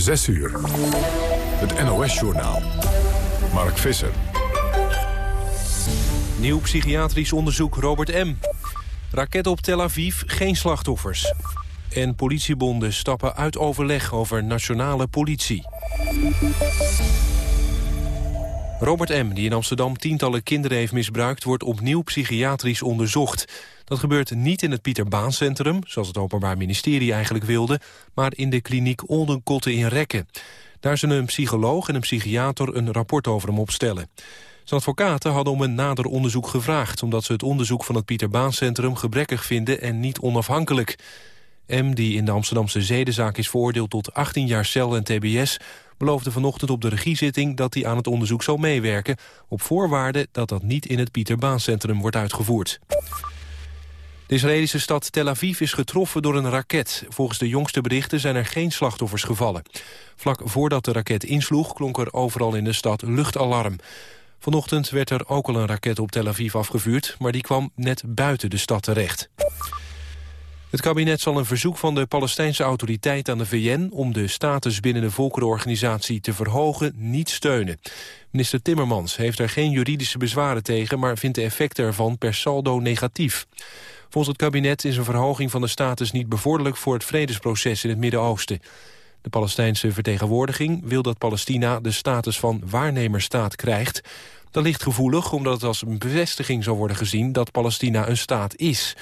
6 uur. Het NOS-journaal. Mark Visser. Nieuw psychiatrisch onderzoek Robert M. Raket op Tel Aviv, geen slachtoffers. En politiebonden stappen uit overleg over nationale politie. Robert M., die in Amsterdam tientallen kinderen heeft misbruikt... wordt opnieuw psychiatrisch onderzocht. Dat gebeurt niet in het Pieter Baan Centrum, zoals het Openbaar Ministerie eigenlijk wilde... maar in de kliniek Oldenkotten in Rekken. Daar zullen een psycholoog en een psychiater een rapport over hem opstellen. Zijn advocaten hadden om een nader onderzoek gevraagd... omdat ze het onderzoek van het Pieter Baan Centrum gebrekkig vinden en niet onafhankelijk. M, die in de Amsterdamse zedenzaak is veroordeeld tot 18 jaar cel en tbs... beloofde vanochtend op de regiezitting dat hij aan het onderzoek zal meewerken... op voorwaarde dat dat niet in het Pieter Baan Centrum wordt uitgevoerd. De Israëlische stad Tel Aviv is getroffen door een raket. Volgens de jongste berichten zijn er geen slachtoffers gevallen. Vlak voordat de raket insloeg klonk er overal in de stad luchtalarm. Vanochtend werd er ook al een raket op Tel Aviv afgevuurd... maar die kwam net buiten de stad terecht. Het kabinet zal een verzoek van de Palestijnse autoriteit aan de VN... om de status binnen de volkerenorganisatie te verhogen, niet steunen. Minister Timmermans heeft er geen juridische bezwaren tegen... maar vindt de effecten ervan per saldo negatief. Volgens het kabinet is een verhoging van de status niet bevorderlijk... voor het vredesproces in het Midden-Oosten. De Palestijnse vertegenwoordiging wil dat Palestina de status van waarnemerstaat krijgt. Dat ligt gevoelig omdat het als een bevestiging zou worden gezien dat Palestina een staat is.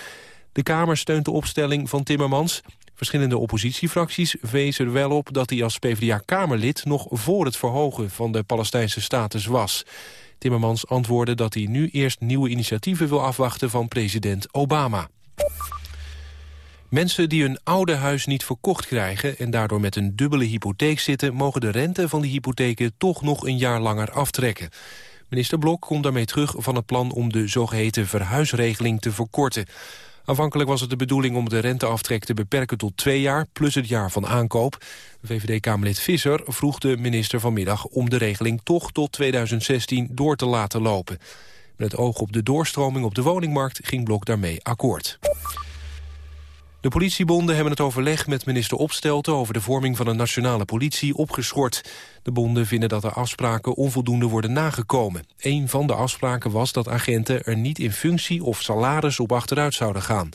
De Kamer steunt de opstelling van Timmermans. Verschillende oppositiefracties wezen er wel op dat hij als PvdA-Kamerlid nog voor het verhogen van de Palestijnse status was. Timmermans antwoordde dat hij nu eerst nieuwe initiatieven wil afwachten van president Obama. Mensen die hun oude huis niet verkocht krijgen... en daardoor met een dubbele hypotheek zitten... mogen de rente van die hypotheken toch nog een jaar langer aftrekken. Minister Blok komt daarmee terug van het plan om de zogeheten verhuisregeling te verkorten. Aanvankelijk was het de bedoeling om de renteaftrek te beperken tot twee jaar... plus het jaar van aankoop. VVD-Kamerlid Visser vroeg de minister vanmiddag om de regeling toch tot 2016 door te laten lopen. Met het oog op de doorstroming op de woningmarkt ging Blok daarmee akkoord. De politiebonden hebben het overleg met minister Opstelten... over de vorming van een nationale politie opgeschort. De bonden vinden dat de afspraken onvoldoende worden nagekomen. Een van de afspraken was dat agenten er niet in functie of salaris op achteruit zouden gaan.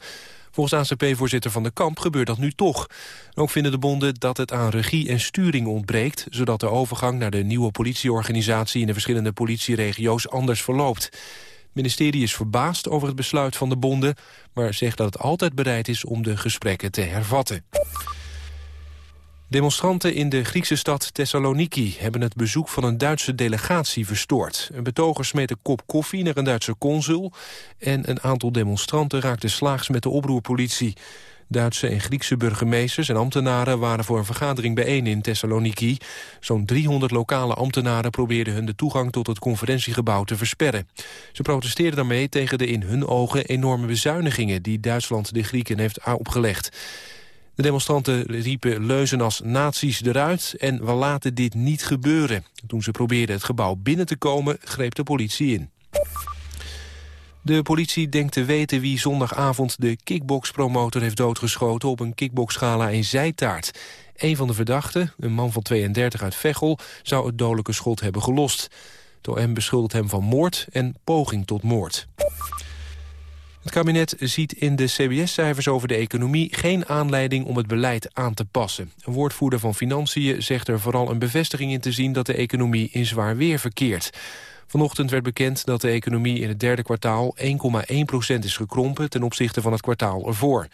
Volgens ACP-voorzitter Van de Kamp gebeurt dat nu toch. Ook vinden de bonden dat het aan regie en sturing ontbreekt... zodat de overgang naar de nieuwe politieorganisatie... in de verschillende politieregio's anders verloopt. Ministerie is verbaasd over het besluit van de bonden... maar zegt dat het altijd bereid is om de gesprekken te hervatten. Demonstranten in de Griekse stad Thessaloniki hebben het bezoek van een Duitse delegatie verstoord. Een betoger smeet een kop koffie naar een Duitse consul en een aantal demonstranten raakten slaags met de oproerpolitie. Duitse en Griekse burgemeesters en ambtenaren waren voor een vergadering bijeen in Thessaloniki. Zo'n 300 lokale ambtenaren probeerden hun de toegang tot het conferentiegebouw te versperren. Ze protesteerden daarmee tegen de in hun ogen enorme bezuinigingen die Duitsland de Grieken heeft opgelegd. De demonstranten riepen leuzen als nazi's eruit en we laten dit niet gebeuren. Toen ze probeerden het gebouw binnen te komen, greep de politie in. De politie denkt te weten wie zondagavond de kickboxpromotor heeft doodgeschoten op een kickboxgala in Zijtaart. Een van de verdachten, een man van 32 uit Veghel, zou het dodelijke schot hebben gelost. De OM beschuldigt hem van moord en poging tot moord. Het kabinet ziet in de CBS-cijfers over de economie geen aanleiding om het beleid aan te passen. Een woordvoerder van Financiën zegt er vooral een bevestiging in te zien dat de economie in zwaar weer verkeert. Vanochtend werd bekend dat de economie in het derde kwartaal 1,1% is gekrompen ten opzichte van het kwartaal ervoor.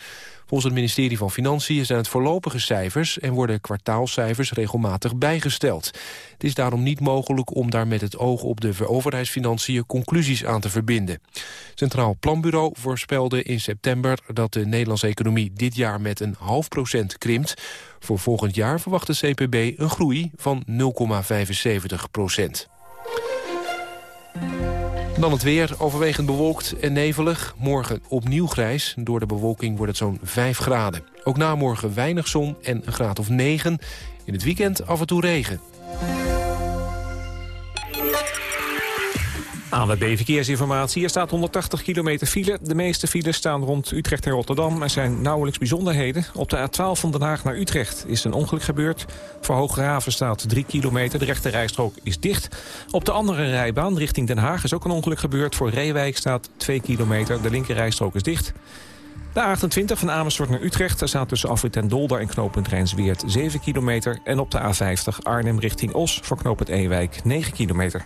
Volgens het ministerie van Financiën zijn het voorlopige cijfers en worden kwartaalcijfers regelmatig bijgesteld. Het is daarom niet mogelijk om daar met het oog op de overheidsfinanciën conclusies aan te verbinden. Centraal Planbureau voorspelde in september dat de Nederlandse economie dit jaar met een half procent krimpt. Voor volgend jaar verwacht de CPB een groei van 0,75 procent. Dan het weer, overwegend bewolkt en nevelig. Morgen opnieuw grijs. Door de bewolking wordt het zo'n 5 graden. Ook na morgen weinig zon en een graad of 9. In het weekend af en toe regen. ANWB Verkeersinformatie. Er staat 180 kilometer file. De meeste files staan rond Utrecht en Rotterdam. Er zijn nauwelijks bijzonderheden. Op de A12 van Den Haag naar Utrecht is een ongeluk gebeurd. Voor Hooggraven staat 3 kilometer. De rechte rijstrook is dicht. Op de andere rijbaan richting Den Haag is ook een ongeluk gebeurd. Voor Reewijk staat 2 kilometer. De linker rijstrook is dicht. De A28 van Amersfoort naar Utrecht. Daar staat tussen Afrit en Dolder en knooppunt Rijnsweert 7 kilometer. En op de A50 Arnhem richting Os voor knooppunt Ewijk 9 kilometer.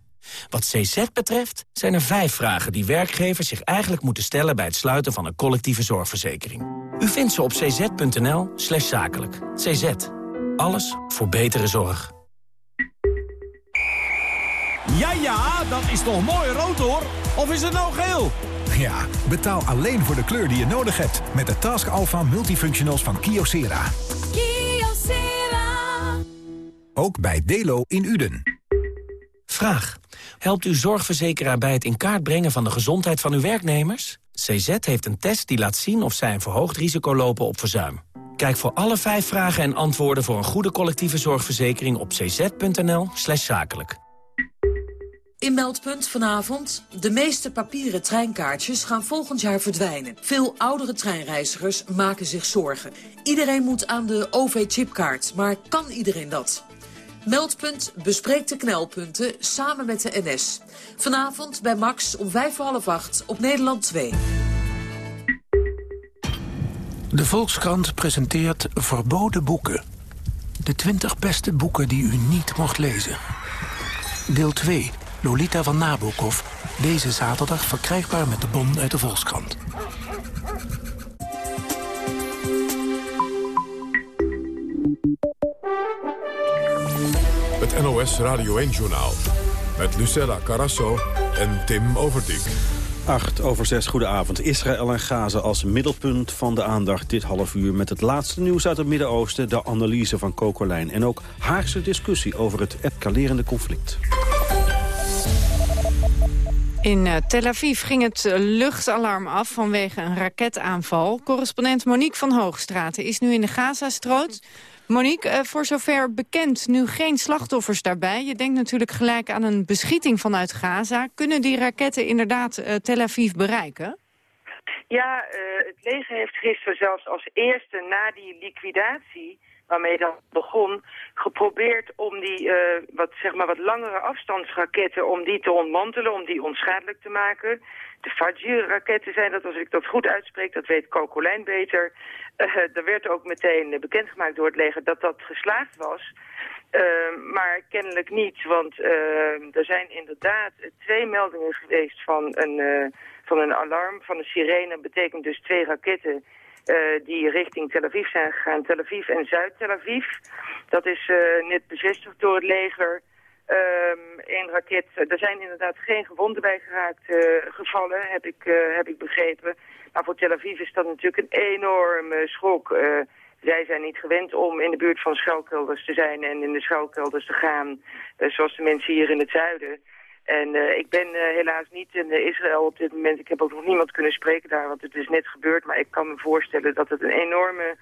Wat CZ betreft zijn er vijf vragen die werkgevers zich eigenlijk moeten stellen... bij het sluiten van een collectieve zorgverzekering. U vindt ze op cz.nl slash zakelijk. CZ. Alles voor betere zorg. Ja, ja, dat is toch mooi rood hoor. Of is het nou geel? Ja, betaal alleen voor de kleur die je nodig hebt. Met de Task Alpha Multifunctionals van Kyocera. Kyocera. Ook bij Delo in Uden. Vraag. Helpt uw zorgverzekeraar bij het in kaart brengen van de gezondheid van uw werknemers? CZ heeft een test die laat zien of zij een verhoogd risico lopen op verzuim. Kijk voor alle vijf vragen en antwoorden voor een goede collectieve zorgverzekering op cz.nl slash zakelijk. In Meldpunt vanavond. De meeste papieren treinkaartjes gaan volgend jaar verdwijnen. Veel oudere treinreizigers maken zich zorgen. Iedereen moet aan de OV-chipkaart, maar kan iedereen dat? Meldpunt bespreekt de knelpunten samen met de NS. Vanavond bij Max om vijf voor half acht op Nederland 2. De Volkskrant presenteert verboden boeken. De 20 beste boeken die u niet mocht lezen. Deel 2, Lolita van Nabokov. Deze zaterdag verkrijgbaar met de bon uit de Volkskrant. Het NOS Radio 1-journaal. Met Lucella Carasso en Tim Overdijk. 8 over 6, goedenavond. Israël en Gaza als middelpunt van de aandacht dit half uur... met het laatste nieuws uit het Midden-Oosten, de analyse van Kokolijn... en ook Haagse discussie over het escalerende conflict. In eh, Tel Aviv ging het eh, luchtalarm af vanwege een raketaanval. Correspondent Monique van Hoogstraten is nu in de Gazastrook. Monique, eh, voor zover bekend, nu geen slachtoffers daarbij. Je denkt natuurlijk gelijk aan een beschieting vanuit Gaza. Kunnen die raketten inderdaad uh, Tel Aviv bereiken? Ja, uh, het leger heeft gisteren zelfs als eerste na die liquidatie waarmee dat begon, geprobeerd om die uh, wat, zeg maar, wat langere afstandsraketten, om die te ontmantelen, om die onschadelijk te maken. De Fajr-raketten zijn dat, als ik dat goed uitspreek, dat weet Kokolijn beter. Uh, er werd ook meteen bekendgemaakt door het leger dat dat geslaagd was. Maar kennelijk niet, want er zijn inderdaad twee meldingen geweest van een, van een alarm, van een sirene. Dat betekent dus twee raketten die richting Tel Aviv zijn gegaan. Tel Aviv en Zuid-Tel Aviv. Dat is net bevestigd door het leger. Eén raket, er zijn inderdaad geen gewonden bij geraakt gevallen, heb ik, heb ik begrepen. Maar voor Tel Aviv is dat natuurlijk een enorme schok. Zij zijn niet gewend om in de buurt van schuilkelders te zijn en in de schuilkelders te gaan, zoals de mensen hier in het zuiden. En uh, ik ben helaas niet in Israël op dit moment. Ik heb ook nog niemand kunnen spreken daar, want het is net gebeurd. Maar ik kan me voorstellen dat het een enorme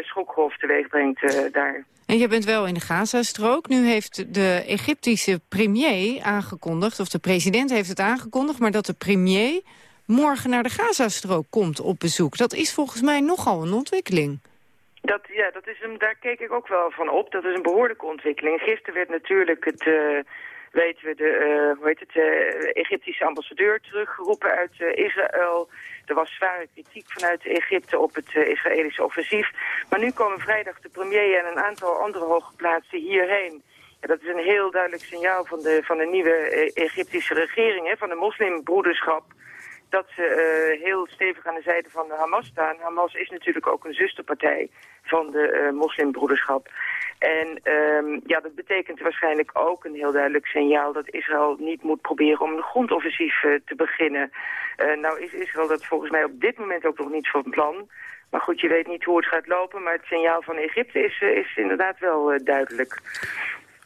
schokgolf teweeg brengt daar. En je bent wel in de Gazastrook. Nu heeft de Egyptische premier aangekondigd, of de president heeft het aangekondigd... maar dat de premier morgen naar de Gazastrook komt op bezoek. Dat is volgens mij nogal een ontwikkeling. Dat, ja, dat is een, daar keek ik ook wel van op. Dat is een behoorlijke ontwikkeling. Gisteren werd natuurlijk het, uh, weten we, de uh, hoe heet het, uh, Egyptische ambassadeur teruggeroepen uit Israël. Er was zware kritiek vanuit Egypte op het Israëlische offensief. Maar nu komen vrijdag de premier en een aantal andere hooggeplaatsten hierheen. Ja, dat is een heel duidelijk signaal van de, van de nieuwe Egyptische regering, hè, van de moslimbroederschap dat ze uh, heel stevig aan de zijde van de Hamas staan. Hamas is natuurlijk ook een zusterpartij van de uh, moslimbroederschap. En um, ja, dat betekent waarschijnlijk ook een heel duidelijk signaal... dat Israël niet moet proberen om een grondoffensief uh, te beginnen. nou is Israël dat volgens mij op dit moment ook nog niet van plan... Maar goed, je weet niet hoe het gaat lopen, maar het signaal van Egypte is, is inderdaad wel duidelijk.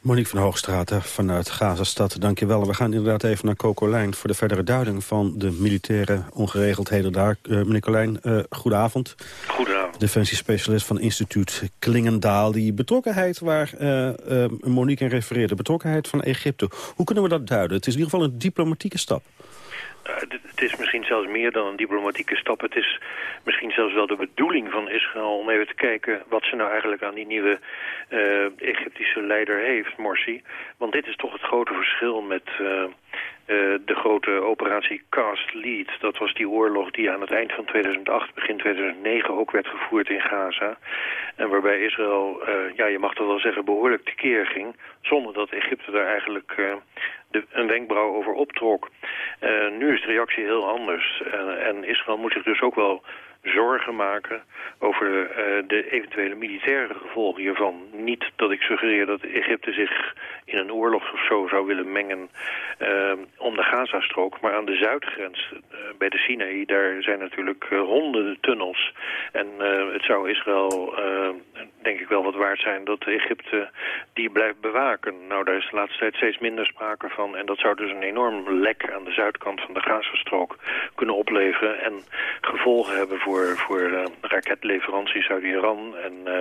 Monique van Hoogstraten vanuit Gazastad, dankjewel. We gaan inderdaad even naar Coco voor de verdere duiding van de militaire ongeregeldheden daar. Uh, meneer Colijn, uh, goedenavond. Goedenavond. Defensiespecialist van instituut Klingendaal. Die betrokkenheid waar uh, Monique in refereerde, betrokkenheid van Egypte. Hoe kunnen we dat duiden? Het is in ieder geval een diplomatieke stap. Is misschien zelfs meer dan een diplomatieke stap. Het is misschien zelfs wel de bedoeling van Israël om even te kijken wat ze nou eigenlijk aan die nieuwe uh, Egyptische leider heeft, Morsi. Want dit is toch het grote verschil met uh, de grote operatie Cast Lead. Dat was die oorlog die aan het eind van 2008, begin 2009 ook werd gevoerd in Gaza. En waarbij Israël, ja je mag dat wel zeggen, behoorlijk tekeer ging. Zonder dat Egypte daar eigenlijk de, een wenkbrauw over optrok. Nu is de reactie heel anders. En Israël moet zich dus ook wel zorgen maken over uh, de eventuele militaire gevolgen hiervan. Niet dat ik suggereer dat Egypte zich in een oorlog of zo zou willen mengen uh, om de Gazastrook. Maar aan de zuidgrens, uh, bij de Sinaï, daar zijn natuurlijk honderden tunnels. En het zou Israël denk ik wel wat waard zijn dat Egypte die blijft bewaken. Nou, daar is de laatste tijd steeds minder sprake van. En dat zou dus een enorm lek aan de zuidkant van de Gazastrook kunnen opleveren. En gevolgen hebben voor voor, voor uh, raketleveranties uit Iran en uh,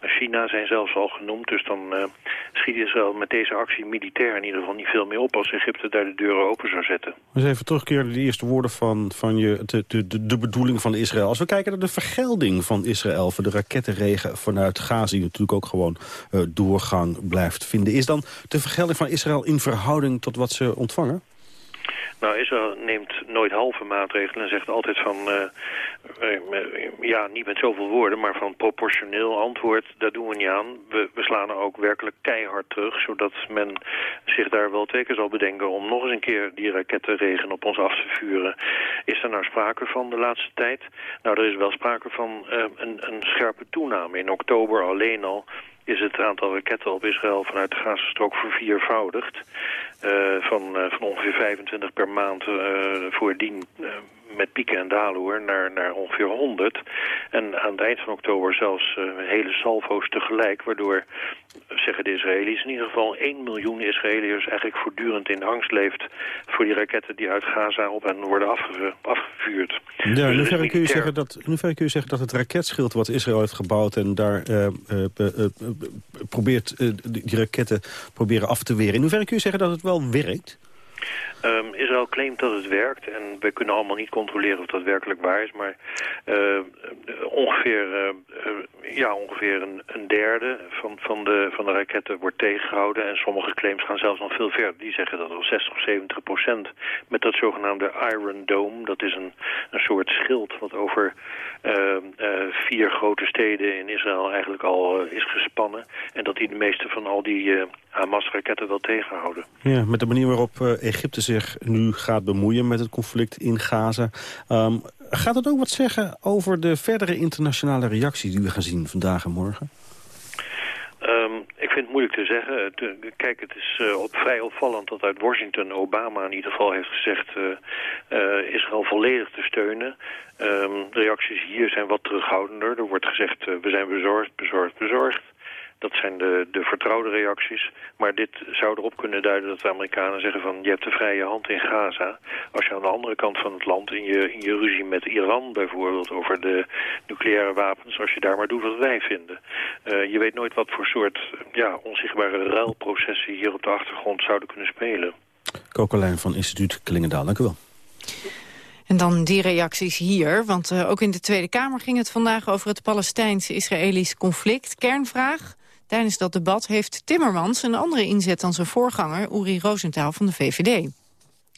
China zijn zelfs al genoemd. Dus dan uh, schiet Israël met deze actie militair in ieder geval niet veel meer op als Egypte daar de deuren open zou zetten. Dus even terugkeren naar de eerste woorden van, van je, de, de, de bedoeling van Israël. Als we kijken naar de vergelding van Israël voor de rakettenregen vanuit Gaza, die natuurlijk ook gewoon doorgang blijft vinden. Is dan de vergelding van Israël in verhouding tot wat ze ontvangen? Nou, Israël neemt nooit halve maatregelen en zegt altijd van... Uh, ja, niet met zoveel woorden, maar van proportioneel antwoord... daar doen we niet aan. We, we slaan er ook werkelijk keihard terug... zodat men zich daar wel twee keer zal bedenken... om nog eens een keer die rakettenregen op ons af te vuren. Is er nou sprake van de laatste tijd? Nou, er is wel sprake van uh, een, een scherpe toename. In oktober alleen al is het aantal raketten op Israël vanuit de Gazastrook verviervoudigd. Uh, van, uh, van ongeveer 25 per maand uh, voordien met pieken en dalen hoor, naar, naar ongeveer 100. En aan het eind van oktober zelfs uh, hele salvo's tegelijk, waardoor, zeggen de Israëli's, in ieder geval 1 miljoen Israëliërs eigenlijk voortdurend in angst leeft voor die raketten die uit Gaza op hen worden afge afgevuurd. Ja, dus nu verder kun, je zeggen dat, kun je zeggen dat het raketschild wat Israël heeft gebouwd en daar uh, uh, probeert die raketten proberen af te weren. In hoeverre kun je zeggen dat het wel werkt? Um, Israël claimt dat het werkt en we kunnen allemaal niet controleren of dat werkelijk waar is, maar uh, ongeveer, uh, ja, ongeveer een, een, derde van, van, de, van de raketten wordt tegengehouden en sommige claims gaan zelfs nog veel verder. Die zeggen dat al 60 of 70 procent met dat zogenaamde Iron Dome, dat is een, een soort schild wat over ehm, vier grote steden in Israël eigenlijk al is gespannen en dat die de meeste van al die Hamas-raketten wel tegenhouden. Ja, met de manier waarop Egypte zich nu gaat bemoeien met het conflict in Gaza. Um, gaat het ook wat zeggen over de verdere internationale reactie die we gaan zien vandaag en morgen? Um, ik vind het moeilijk te zeggen. kijk, het is uh, op, vrij opvallend dat uit Washington Obama in ieder geval heeft gezegd uh, Israël volledig te steunen. Um, de reacties hier zijn wat terughoudender. Er wordt gezegd we zijn bezorgd, bezorgd, bezorgd. Dat zijn de, de vertrouwde reacties. Maar dit zou erop kunnen duiden dat de Amerikanen zeggen van... je hebt de vrije hand in Gaza. Als je aan de andere kant van het land in je, in je ruzie met Iran bijvoorbeeld... over de nucleaire wapens, als je daar maar doet wat wij vinden. Uh, je weet nooit wat voor soort ja, onzichtbare ruilprocessen hier op de achtergrond zouden kunnen spelen. Kokelijn van instituut Klingendaal, dank u wel. En dan die reacties hier, want uh, ook in de Tweede Kamer ging het vandaag over het Palestijns-Israëlisch conflict. Kernvraag, tijdens dat debat heeft Timmermans een andere inzet dan zijn voorganger Uri Rosenthal van de VVD.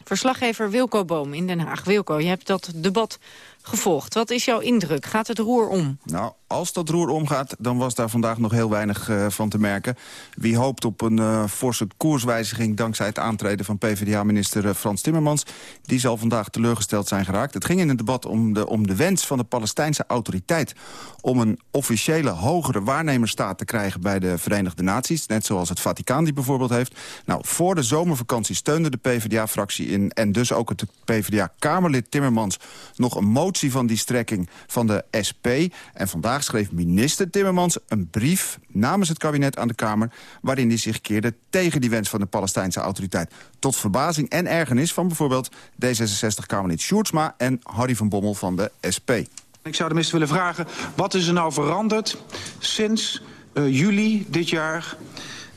Verslaggever Wilco Boom in Den Haag. Wilco, je hebt dat debat gevolgd. Wat is jouw indruk? Gaat het roer om? Nou, als dat roer omgaat, dan was daar vandaag nog heel weinig uh, van te merken. Wie hoopt op een uh, forse koerswijziging dankzij het aantreden van PvdA-minister uh, Frans Timmermans... die zal vandaag teleurgesteld zijn geraakt. Het ging in het debat om de, om de wens van de Palestijnse autoriteit... om een officiële hogere waarnemerstaat te krijgen bij de Verenigde Naties. Net zoals het Vaticaan die bijvoorbeeld heeft. Nou, voor de zomervakantie steunde de PvdA-fractie in... en dus ook het PvdA-Kamerlid Timmermans nog een motie van die strekking van de SP. En vandaag schreef minister Timmermans een brief namens het kabinet aan de Kamer... waarin hij zich keerde tegen die wens van de Palestijnse autoriteit. Tot verbazing en ergernis van bijvoorbeeld D66-Kamerlid Sjoerdsma... en Harry van Bommel van de SP. Ik zou de minister willen vragen, wat is er nou veranderd sinds uh, juli dit jaar...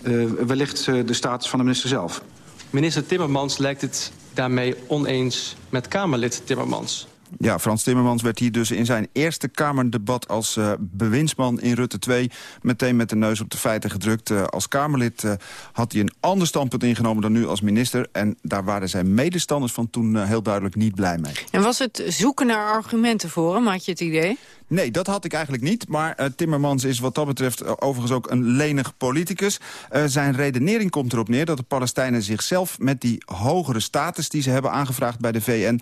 Uh, wellicht uh, de status van de minister zelf? Minister Timmermans lijkt het daarmee oneens met Kamerlid Timmermans. Ja, Frans Timmermans werd hier dus in zijn eerste Kamerdebat als uh, bewindsman in Rutte 2... meteen met de neus op de feiten gedrukt. Uh, als Kamerlid uh, had hij een ander standpunt ingenomen dan nu als minister. En daar waren zijn medestanders van toen heel duidelijk niet blij mee. En was het zoeken naar argumenten voor hem, had je het idee? Nee, dat had ik eigenlijk niet. Maar uh, Timmermans is wat dat betreft overigens ook een lenig politicus. Uh, zijn redenering komt erop neer dat de Palestijnen zichzelf... met die hogere status die ze hebben aangevraagd bij de VN...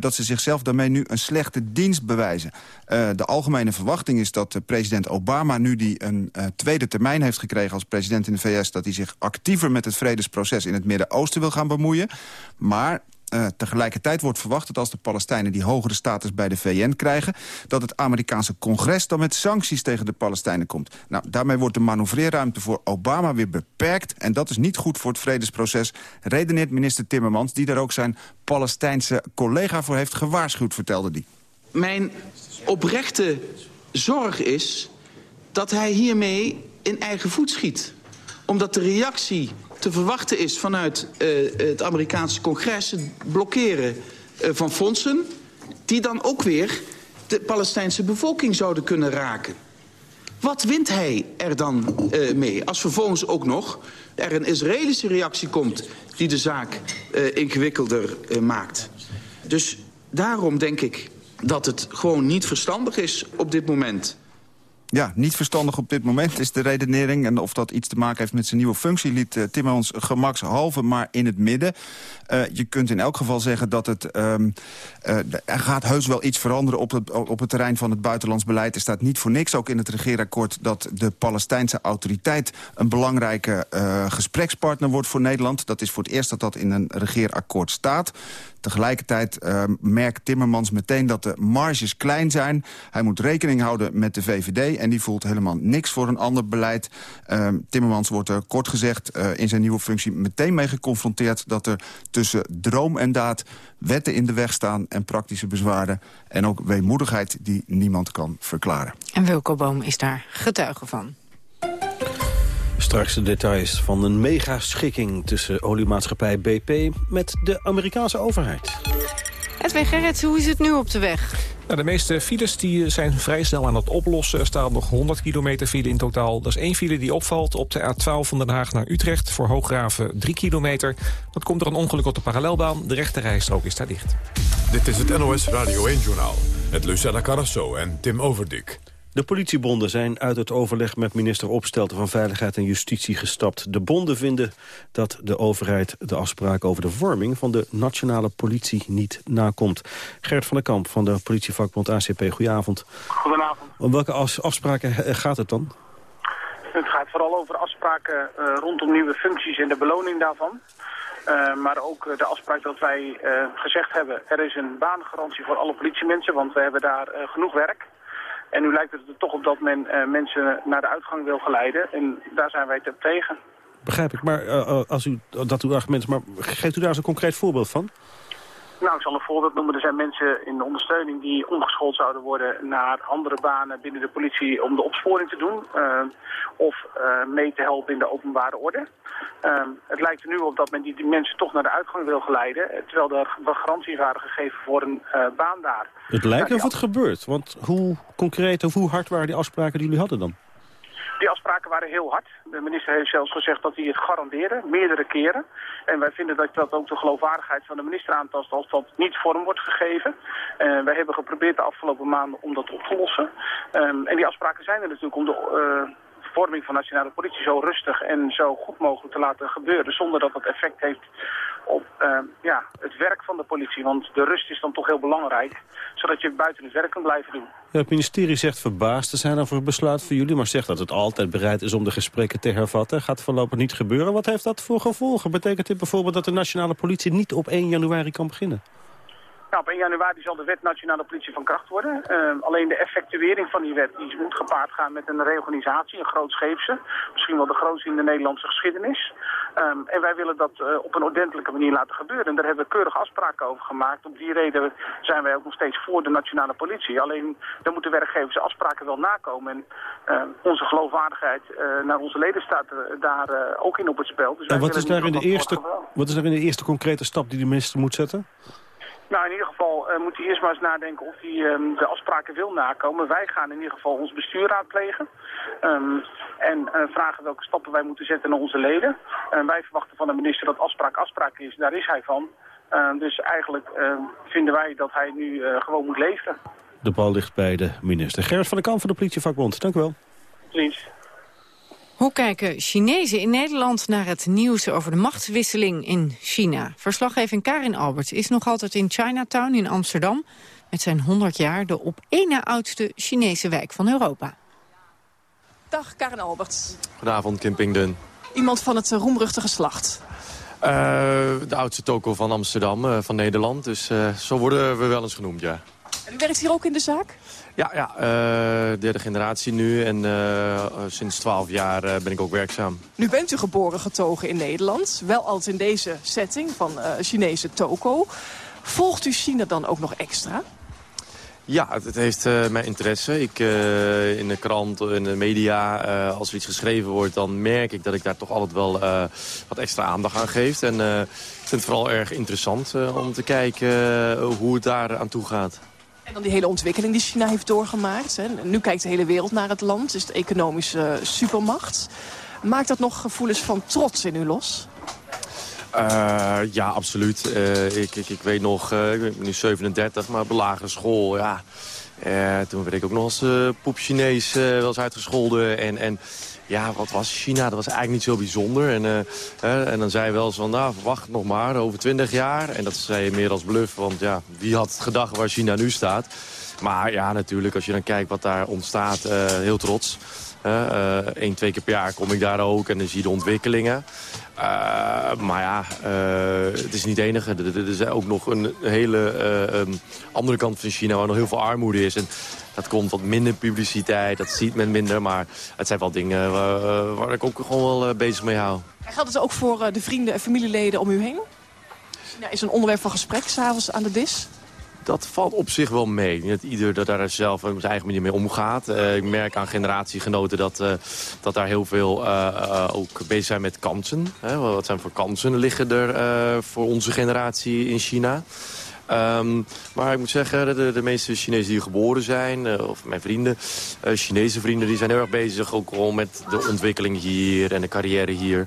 dat ze zichzelf daarmee nu een slechte dienst bewijzen. de algemene verwachting is dat president Obama... nu die een tweede termijn heeft gekregen als president in de VS... dat hij zich actiever met het vredesproces in het Midden-Oosten wil gaan bemoeien. Maar uh, tegelijkertijd wordt verwacht dat als de Palestijnen die hogere status bij de VN krijgen... dat het Amerikaanse congres dan met sancties tegen de Palestijnen komt. Nou, daarmee wordt de manoeuvreerruimte voor Obama weer beperkt... en dat is niet goed voor het vredesproces, redeneert minister Timmermans... die daar ook zijn Palestijnse collega voor heeft gewaarschuwd, vertelde die. Mijn oprechte zorg is dat hij hiermee in eigen voet schiet. Omdat de reactie te verwachten is vanuit uh, het Amerikaanse congres... het blokkeren uh, van fondsen die dan ook weer de Palestijnse bevolking zouden kunnen raken. Wat wint hij er dan uh, mee als vervolgens ook nog er een Israëlische reactie komt... die de zaak ingewikkelder maakt? Dus daarom denk ik dat het gewoon niet verstandig is op dit moment ja, niet verstandig op dit moment is de redenering. En of dat iets te maken heeft met zijn nieuwe functie... liet uh, Timmermans gemakshalve maar in het midden. Uh, je kunt in elk geval zeggen dat het... Um, uh, er gaat heus wel iets veranderen op het, op het terrein van het buitenlands beleid. Er staat niet voor niks ook in het regeerakkoord... dat de Palestijnse autoriteit een belangrijke gesprekspartner wordt voor Nederland. Dat is voor het eerst dat dat in een regeerakkoord staat. Tegelijkertijd uh, merkt Timmermans meteen dat de marges klein zijn. Hij moet rekening houden met de VVD en die voelt helemaal niks voor een ander beleid. Uh, Timmermans wordt er kort gezegd uh, in zijn nieuwe functie meteen mee geconfronteerd... dat er tussen droom en daad wetten in de weg staan en praktische bezwaren... en ook weemoedigheid die niemand kan verklaren. En Wilco Boom is daar getuige van. Straks de details van een megaschikking tussen oliemaatschappij BP met de Amerikaanse overheid. Edwin Gerrits, hoe is het nu op de weg? Nou, de meeste files die zijn vrij snel aan het oplossen. Er staat nog 100 kilometer file in totaal. Dat is één file die opvalt op de A12 van Den Haag naar Utrecht... voor Hooggraven 3 kilometer. Dat komt door een ongeluk op de parallelbaan. De rechte rijstrook is daar dicht. Dit is het NOS Radio 1-journaal met Lucella Carrasso en Tim Overdik. De politiebonden zijn uit het overleg met minister Opstelten van Veiligheid en Justitie gestapt. De bonden vinden dat de overheid de afspraak over de vorming van de nationale politie niet nakomt. Gert van der Kamp van de politievakbond ACP, goedenavond. Goedenavond. Om welke afspraken gaat het dan? Het gaat vooral over afspraken uh, rondom nieuwe functies en de beloning daarvan. Uh, maar ook de afspraak dat wij uh, gezegd hebben, er is een baangarantie voor alle politiemensen, want we hebben daar genoeg werk. En nu lijkt het er toch op dat men uh, mensen naar de uitgang wil geleiden. En daar zijn wij tegen. Begrijp ik, maar uh, als u, dat uw argument maar geeft u daar eens een concreet voorbeeld van? Nou, ik zal een voorbeeld noemen. Er zijn mensen in de ondersteuning die omgeschoold zouden worden naar andere banen binnen de politie om de opsporing te doen. Uh, of uh, mee te helpen in de openbare orde. Uh, het lijkt er nu op dat men die, die, mensen toch naar de uitgang wil geleiden. Terwijl er garanties waren gegeven voor een baan daar. Het lijkt nou, of het gebeurt. Want hoe concreet of hoe hard waren die afspraken die jullie hadden dan? Die afspraken waren heel hard. De minister heeft zelfs gezegd dat hij het garandeerde, meerdere keren. En wij vinden dat dat ook de geloofwaardigheid van de minister aantast als dat niet vorm wordt gegeven. Uh, wij hebben geprobeerd de afgelopen maanden om dat op te lossen. Um, en die afspraken zijn er natuurlijk om de... Uh, vorming van nationale politie zo rustig en zo goed mogelijk te laten gebeuren. Zonder dat dat effect heeft op uh, ja, het werk van de politie. Want de rust is dan toch heel belangrijk. Zodat je buiten het werk kan blijven doen. Het ministerie zegt verbaasd te zijn over het besluit van jullie. Maar zegt dat het altijd bereid is om de gesprekken te hervatten. Gaat voorlopig niet gebeuren. Wat heeft dat voor gevolgen? Betekent dit bijvoorbeeld dat de nationale politie niet op 1 januari kan beginnen? Nou, op 1 januari zal de wet Nationale Politie van kracht worden. Uh, alleen de effectuering van die wet die moet gepaard gaan met een reorganisatie, een grootscheepse. Misschien wel de grootste in de Nederlandse geschiedenis. Um, en wij willen dat uh, op een ordentelijke manier laten gebeuren. En daar hebben we keurige afspraken over gemaakt. Om die reden zijn wij ook nog steeds voor de Nationale Politie. Alleen, dan moeten werkgevers afspraken wel nakomen. En uh, onze geloofwaardigheid naar onze leden staat daar ook in op het spel. Dus en wat is, daar in de eerste, wat is daar in de eerste concrete stap die de minister moet zetten? Nou, in ieder geval uh, moet hij eerst maar eens nadenken of hij um, de afspraken wil nakomen. Wij gaan in ieder geval ons bestuur raadplegen. Um, en uh, vragen welke stappen wij moeten zetten naar onze leden. Uh, wij verwachten van de minister dat afspraak afspraak is. Daar is hij van. dus eigenlijk vinden wij dat hij nu gewoon moet leven. De bal ligt bij de minister. Gerrit van der Kamp van de politievakbond. Dank u wel. Tot hoe kijken Chinezen in Nederland naar het nieuws over de machtswisseling in China? Verslaggever Karin Alberts is nog altijd in Chinatown in Amsterdam... met zijn 100 jaar de op één na oudste Chinese wijk van Europa. Dag, Karin Alberts. Goedenavond, Kim Pingdun. Iemand van het roemruchte geslacht. Uh, de oudste toko van Amsterdam, uh, van Nederland. Dus uh, zo worden we wel eens genoemd, ja. En u werkt hier ook in de zaak? Ja, ja uh, derde generatie nu en uh, sinds twaalf jaar uh, ben ik ook werkzaam. Nu bent u geboren getogen in Nederland, wel altijd in deze setting van Chinese toko. Volgt u China dan ook nog extra? Ja, het, het heeft mijn interesse. Ik, in de krant, in de media, als er iets geschreven wordt... dan merk ik dat ik daar toch altijd wel wat extra aandacht aan geef. En ik vind het vooral erg interessant om te kijken hoe het daar aan toe gaat. En dan die hele ontwikkeling die China heeft doorgemaakt. Hè. Nu kijkt de hele wereld naar het land. Het is de economische supermacht. Maakt dat nog gevoelens van trots in u los? Uh, ja, absoluut. Uh, ik, ik, ik, weet nog, ik ben nu 37, maar op school, ja. Toen werd ik ook nog als poep Chinees wel eens uitgescholden. En, en ja, wat was China? Dat was eigenlijk niet zo bijzonder. En, uh, en dan zei hij wel eens van, nou, wacht nog maar, over twintig jaar. En dat zei je meer als bluff, want ja, wie had gedacht waar China nu staat? Maar ja, natuurlijk, als je dan kijkt wat daar ontstaat, uh, heel trots. Eén, twee keer per jaar kom ik daar ook en dan zie je de ontwikkelingen. Uh, maar ja, uh, het is niet het enige. Er is ook nog een hele um, andere kant van China waar nog heel veel armoede is. En dat komt wat minder publiciteit, dat ziet men minder. Maar het zijn wel dingen waar, waar ik ook gewoon wel bezig mee hou. En geldt het ook voor de vrienden en familieleden om u heen? China is een onderwerp van gesprek s'avonds aan de dis? Dat valt op zich wel mee. Dat ieder dat daar zelf op zijn eigen manier mee omgaat. Uh, ik merk aan generatiegenoten dat, uh, dat daar heel veel uh, ook bezig zijn met kansen. Hè? Wat zijn voor kansen liggen er voor onze generatie in China? Um, maar ik moet zeggen, de, de meeste Chinezen die geboren zijn, of mijn vrienden, Chinese vrienden, die zijn heel erg bezig ook al met de ontwikkeling hier en de carrière hier.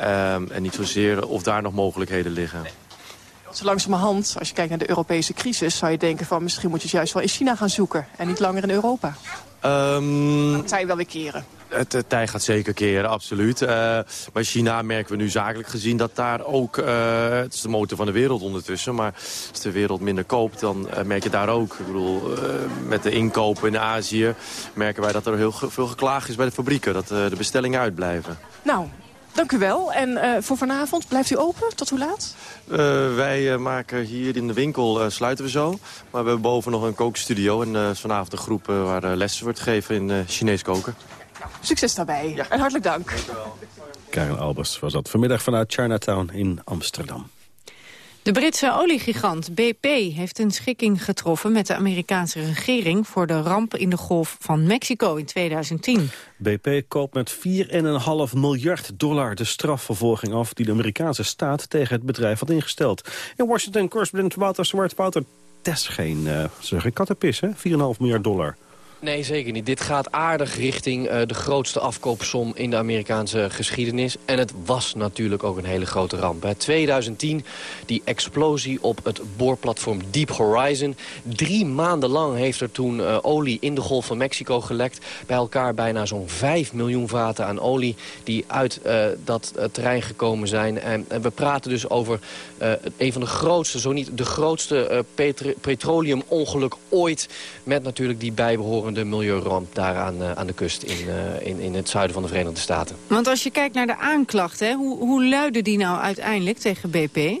Um, en niet zozeer of daar nog mogelijkheden liggen. Zo langzamerhand, als je kijkt naar de Europese crisis... zou je denken van misschien moet je het juist wel in China gaan zoeken... en niet langer in Europa. Um, dat je wel weer keren. Het, het tij gaat zeker keren, absoluut. Uh, maar China merken we nu zakelijk gezien dat daar ook... Uh, het is de motor van de wereld ondertussen, maar als de wereld minder koopt... dan uh, merk je daar ook. Ik bedoel, met de inkopen in Azië merken wij dat er heel veel geklaagd is bij de fabrieken. Dat de bestellingen uitblijven. Nou, Dank u wel. En uh, voor vanavond, blijft u open? Tot hoe laat? Uh, wij uh, maken hier in de winkel, sluiten we zo. Maar we hebben boven nog een kookstudio. En vanavond een groep waar lessen wordt gegeven in Chinees koken. Succes daarbij. Ja. En hartelijk dank. Dank u wel. Karen Albers was dat vanmiddag vanuit Chinatown in Amsterdam. De Britse oliegigant BP heeft een schikking getroffen met de Amerikaanse regering voor de ramp in de Golf van Mexico in 2010. BP koopt met 4,5 miljard dollar de strafvervolging af die de Amerikaanse staat tegen het bedrijf had ingesteld. In Washington correspondent Wouter Zwart. Wouter, dat geen, uh, zeg ik, kattenpis hè? 4,5 miljard dollar. Nee, zeker niet. Dit gaat aardig richting uh, de grootste afkoopsom in de Amerikaanse geschiedenis. En het was natuurlijk ook een hele grote ramp. Bij 2010, die explosie op het boorplatform Deep Horizon. Drie maanden lang heeft er toen uh, olie in de Golf van Mexico gelekt. Bij elkaar bijna zo'n 5 miljoen vaten aan olie die uit uh, dat terrein gekomen zijn. En, en, we praten dus over een van de grootste, zo niet de grootste petroleumongeluk ooit. Met natuurlijk die bijbehorende de milieuramp daar aan, uh, aan de kust in, uh, in, in het zuiden van de Verenigde Staten. Want als je kijkt naar de aanklachten, hoe, hoe luiden die nou uiteindelijk tegen BP?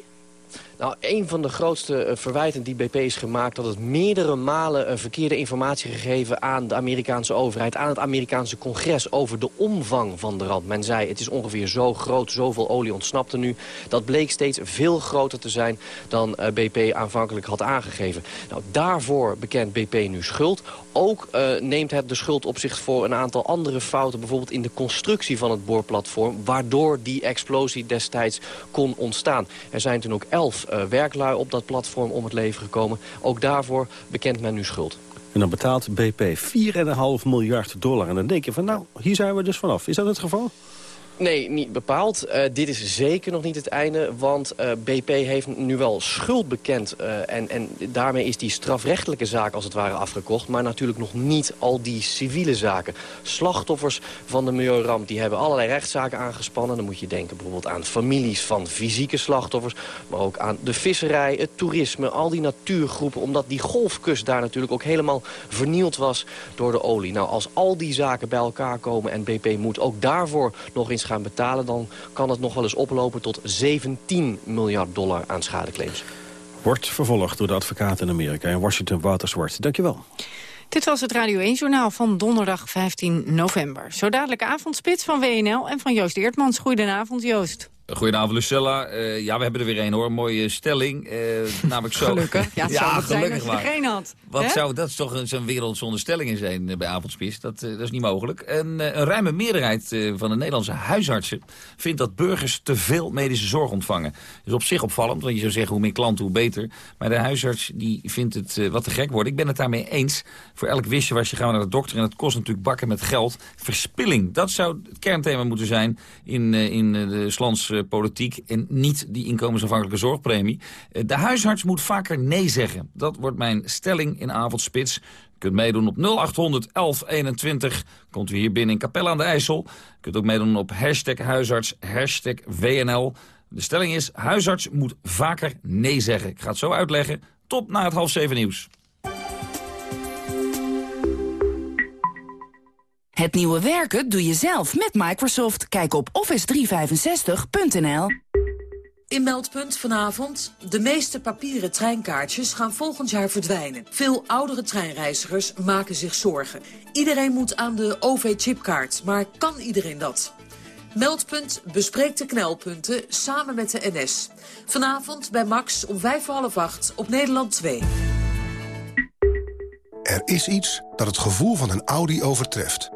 Nou, een van de grootste uh, verwijten die BP is gemaakt... dat het meerdere malen uh, verkeerde informatie gegeven aan de Amerikaanse overheid... aan het Amerikaanse congres over de omvang van de ramp. Men zei, het is ongeveer zo groot, zoveel olie ontsnapte nu. Dat bleek steeds veel groter te zijn dan uh, BP aanvankelijk had aangegeven. Nou, daarvoor bekent BP nu schuld. Ook neemt het de schuld op zich voor een aantal andere fouten... bijvoorbeeld in de constructie van het boorplatform... waardoor die explosie destijds kon ontstaan. Er zijn toen ook elf uh, werklui op dat platform om het leven gekomen. Ook daarvoor bekent men nu schuld. En dan betaalt BP 4,5 miljard dollar. En dan denk je van nou, hier zijn we dus vanaf. Is dat het geval? Nee, niet bepaald. Uh, dit is zeker nog niet het einde, want uh, BP heeft nu wel schuld bekend. Uh, en, en daarmee is die strafrechtelijke zaak als het ware afgekocht. Maar natuurlijk nog niet al die civiele zaken. Slachtoffers van de milieuramp die hebben allerlei rechtszaken aangespannen. Dan moet je denken bijvoorbeeld aan families van fysieke slachtoffers. Maar ook aan de visserij, het toerisme, al die natuurgroepen. Omdat die golfkust daar natuurlijk ook helemaal vernield was door de olie. Nou, als al die zaken bij elkaar komen en BP moet ook daarvoor nog eens gaan betalen... dan kan het nog wel eens oplopen tot 17 miljard dollar aan schadeclaims. Wordt vervolgd door de advocaat in Amerika in Washington, Wouter Zwart. Dankjewel. Dit was het Radio 1-journaal van donderdag 15 november. Zo dadelijk avondspits van WNL en van Joost Eertmans. Goedenavond, Joost. Goedenavond, Lucella. Uh, ja, we hebben er weer een hoor. Mooie stelling. Uh, namelijk zo... Gelukkig. Ja, ja, zou gelukkig zijn als je geen had. Wat zou, dat toch zo'n wereld zonder stellingen zijn uh, bij Avondspits. Dat, dat is niet mogelijk. En, een ruime meerderheid van de Nederlandse huisartsen... vindt dat burgers te veel medische zorg ontvangen. Dat is op zich opvallend, want je zou zeggen hoe meer klanten, hoe beter. Maar de huisarts die vindt het wat te gek worden. Ik ben het daarmee eens. Voor elk wisje was je gaan we naar de dokter... en het kost natuurlijk bakken met geld. Verspilling, dat zou het kernthema moeten zijn in, in de slans politiek en niet die inkomensafhankelijke zorgpremie. Eh, de huisarts moet vaker nee zeggen. Dat wordt mijn stelling in avondspits. Je kunt meedoen op 0800 1121. Komt u hier binnen in Capelle aan de IJssel. Je kunt ook meedoen op hashtag huisarts, hashtag WNL. De stelling is, huisarts moet vaker nee zeggen. Ik ga het zo uitleggen. Tot na het half zeven nieuws. Het nieuwe werken doe je zelf met Microsoft. Kijk op office365.nl. In Meldpunt vanavond. De meeste papieren treinkaartjes gaan volgend jaar verdwijnen. Veel oudere treinreizigers maken zich zorgen. Iedereen moet aan de OV-chipkaart, maar kan iedereen dat? Meldpunt bespreekt de knelpunten samen met de NS. Vanavond bij Max om vijf voor half acht op Nederland 2. Er is iets dat het gevoel van een Audi overtreft.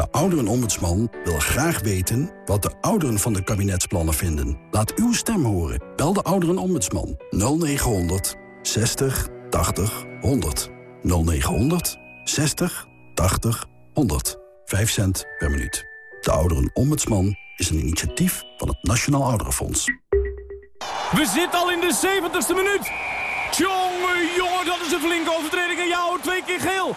De Ouderenombudsman wil graag weten wat de ouderen van de kabinetsplannen vinden. Laat uw stem horen. Bel de Ouderenombudsman 0900 60 80 100. 0900 60 80 100. 5 cent per minuut. De Ouderenombudsman is een initiatief van het Nationaal Ouderenfonds. We zitten al in de 70ste minuut. Jongen, jongen, dat is een flinke overtreding. En jou twee keer geel.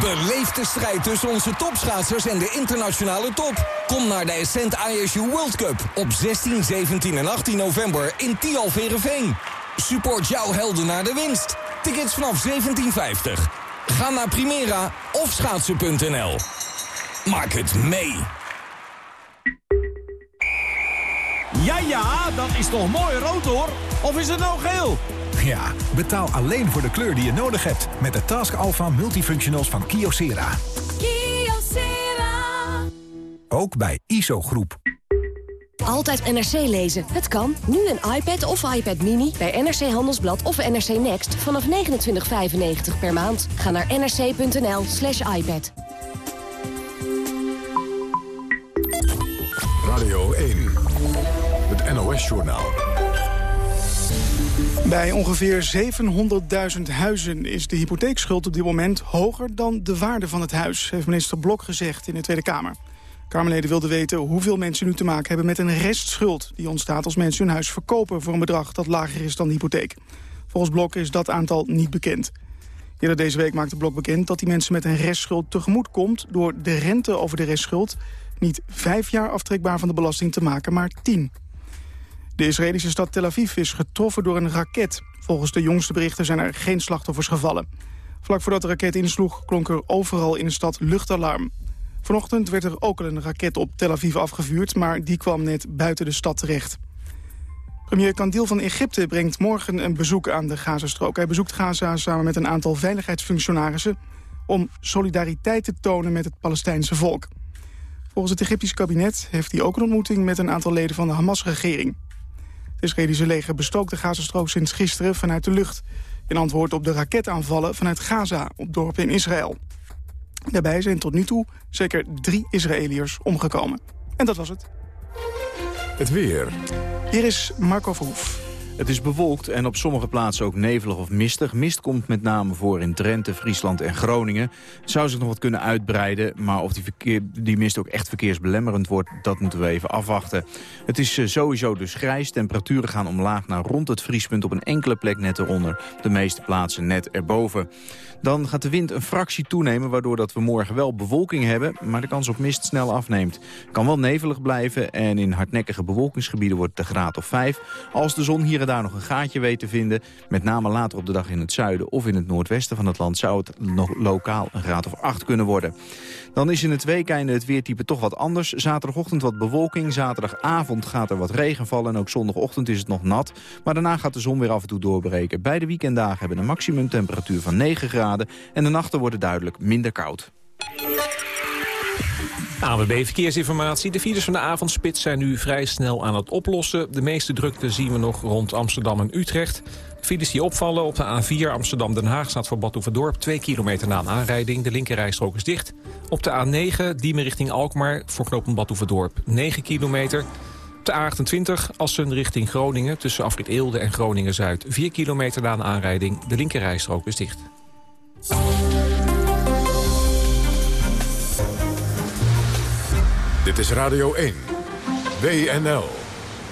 Beleef de strijd tussen onze topschaatsers en de internationale top. Kom naar de Ascent ISU World Cup op 16, 17 en 18 november in Tialverenveen. Support jouw helden naar de winst. Tickets vanaf 17,50. Ga naar Primera of schaatsen.nl. Maak het mee. Ja, ja, dat is toch mooi rood hoor. Of is het nou geel? Ja, betaal alleen voor de kleur die je nodig hebt met de Task Alpha Multifunctionals van Kyocera. Kyocera. Ook bij ISO Groep. Altijd NRC lezen. Het kan. Nu een iPad of iPad Mini bij NRC Handelsblad of NRC Next vanaf 29,95 per maand. Ga naar nrc.nl slash iPad. Radio 1, het NOS-journaal. Bij ongeveer 700.000 huizen is de hypotheekschuld op dit moment hoger dan de waarde van het huis, heeft minister Blok gezegd in de Tweede Kamer. Kamerleden wilden weten hoeveel mensen nu te maken hebben met een restschuld die ontstaat als mensen hun huis verkopen voor een bedrag dat lager is dan de hypotheek. Volgens Blok is dat aantal niet bekend. Eerder deze week maakte Blok bekend dat die mensen met een restschuld tegemoet komt door de rente over de restschuld niet vijf jaar aftrekbaar van de belasting te maken, maar tien. De Israëlische stad Tel Aviv is getroffen door een raket. Volgens de jongste berichten zijn er geen slachtoffers gevallen. Vlak voordat de raket insloeg klonk er overal in de stad luchtalarm. Vanochtend werd er ook al een raket op Tel Aviv afgevuurd... maar die kwam net buiten de stad terecht. Premier Kandil van Egypte brengt morgen een bezoek aan de Gazastrook. Hij bezoekt Gaza samen met een aantal veiligheidsfunctionarissen... om solidariteit te tonen met het Palestijnse volk. Volgens het Egyptisch kabinet heeft hij ook een ontmoeting... met een aantal leden van de Hamas-regering. Het Israëlische leger bestookt de Gazastrook sinds gisteren vanuit de lucht... in antwoord op de raketaanvallen vanuit Gaza op dorpen in Israël. Daarbij zijn tot nu toe zeker drie Israëliërs omgekomen. En dat was het. Het weer. Hier is Marco Verhoef. Het is bewolkt en op sommige plaatsen ook nevelig of mistig. Mist komt met name voor in Drenthe, Friesland en Groningen. Het zou zich nog wat kunnen uitbreiden, maar of die, verkeer, die mist ook echt verkeersbelemmerend wordt, dat moeten we even afwachten. Het is eh, sowieso dus grijs. Temperaturen gaan omlaag naar rond het vriespunt op een enkele plek net eronder. De meeste plaatsen net erboven. Dan gaat de wind een fractie toenemen, waardoor dat we morgen wel bewolking hebben, maar de kans op mist snel afneemt. Kan wel nevelig blijven en in hardnekkige bewolkingsgebieden wordt het de graad of 5. Als de zon hier en daar nog een gaatje weet te vinden, met name later op de dag in het zuiden of in het noordwesten van het land, zou het nog lokaal een graad of 8 kunnen worden. Dan is in het weekende het weertype toch wat anders. Zaterdagochtend wat bewolking, zaterdagavond gaat er wat regen vallen... en ook zondagochtend is het nog nat. Maar daarna gaat de zon weer af en toe doorbreken. Beide weekenddagen hebben een maximumtemperatuur van 9 graden... en de nachten worden duidelijk minder koud. AWB Verkeersinformatie. De files van de avondspits zijn nu vrij snel aan het oplossen. De meeste drukte zien we nog rond Amsterdam en Utrecht. Files die opvallen op de A4 Amsterdam-Den Haag staat voor Badhoevedorp... 2 kilometer na een aanrijding. De linkerrijstrook is dicht. Op de A9 Diemen richting Alkmaar voor knooppunt Badhoevedorp 9 kilometer. Op de A28 Assen richting Groningen tussen Afrit Eelde en Groningen-Zuid... 4 kilometer na een aanrijding. De linkerrijstrook is dicht. Dit is Radio 1. WNL.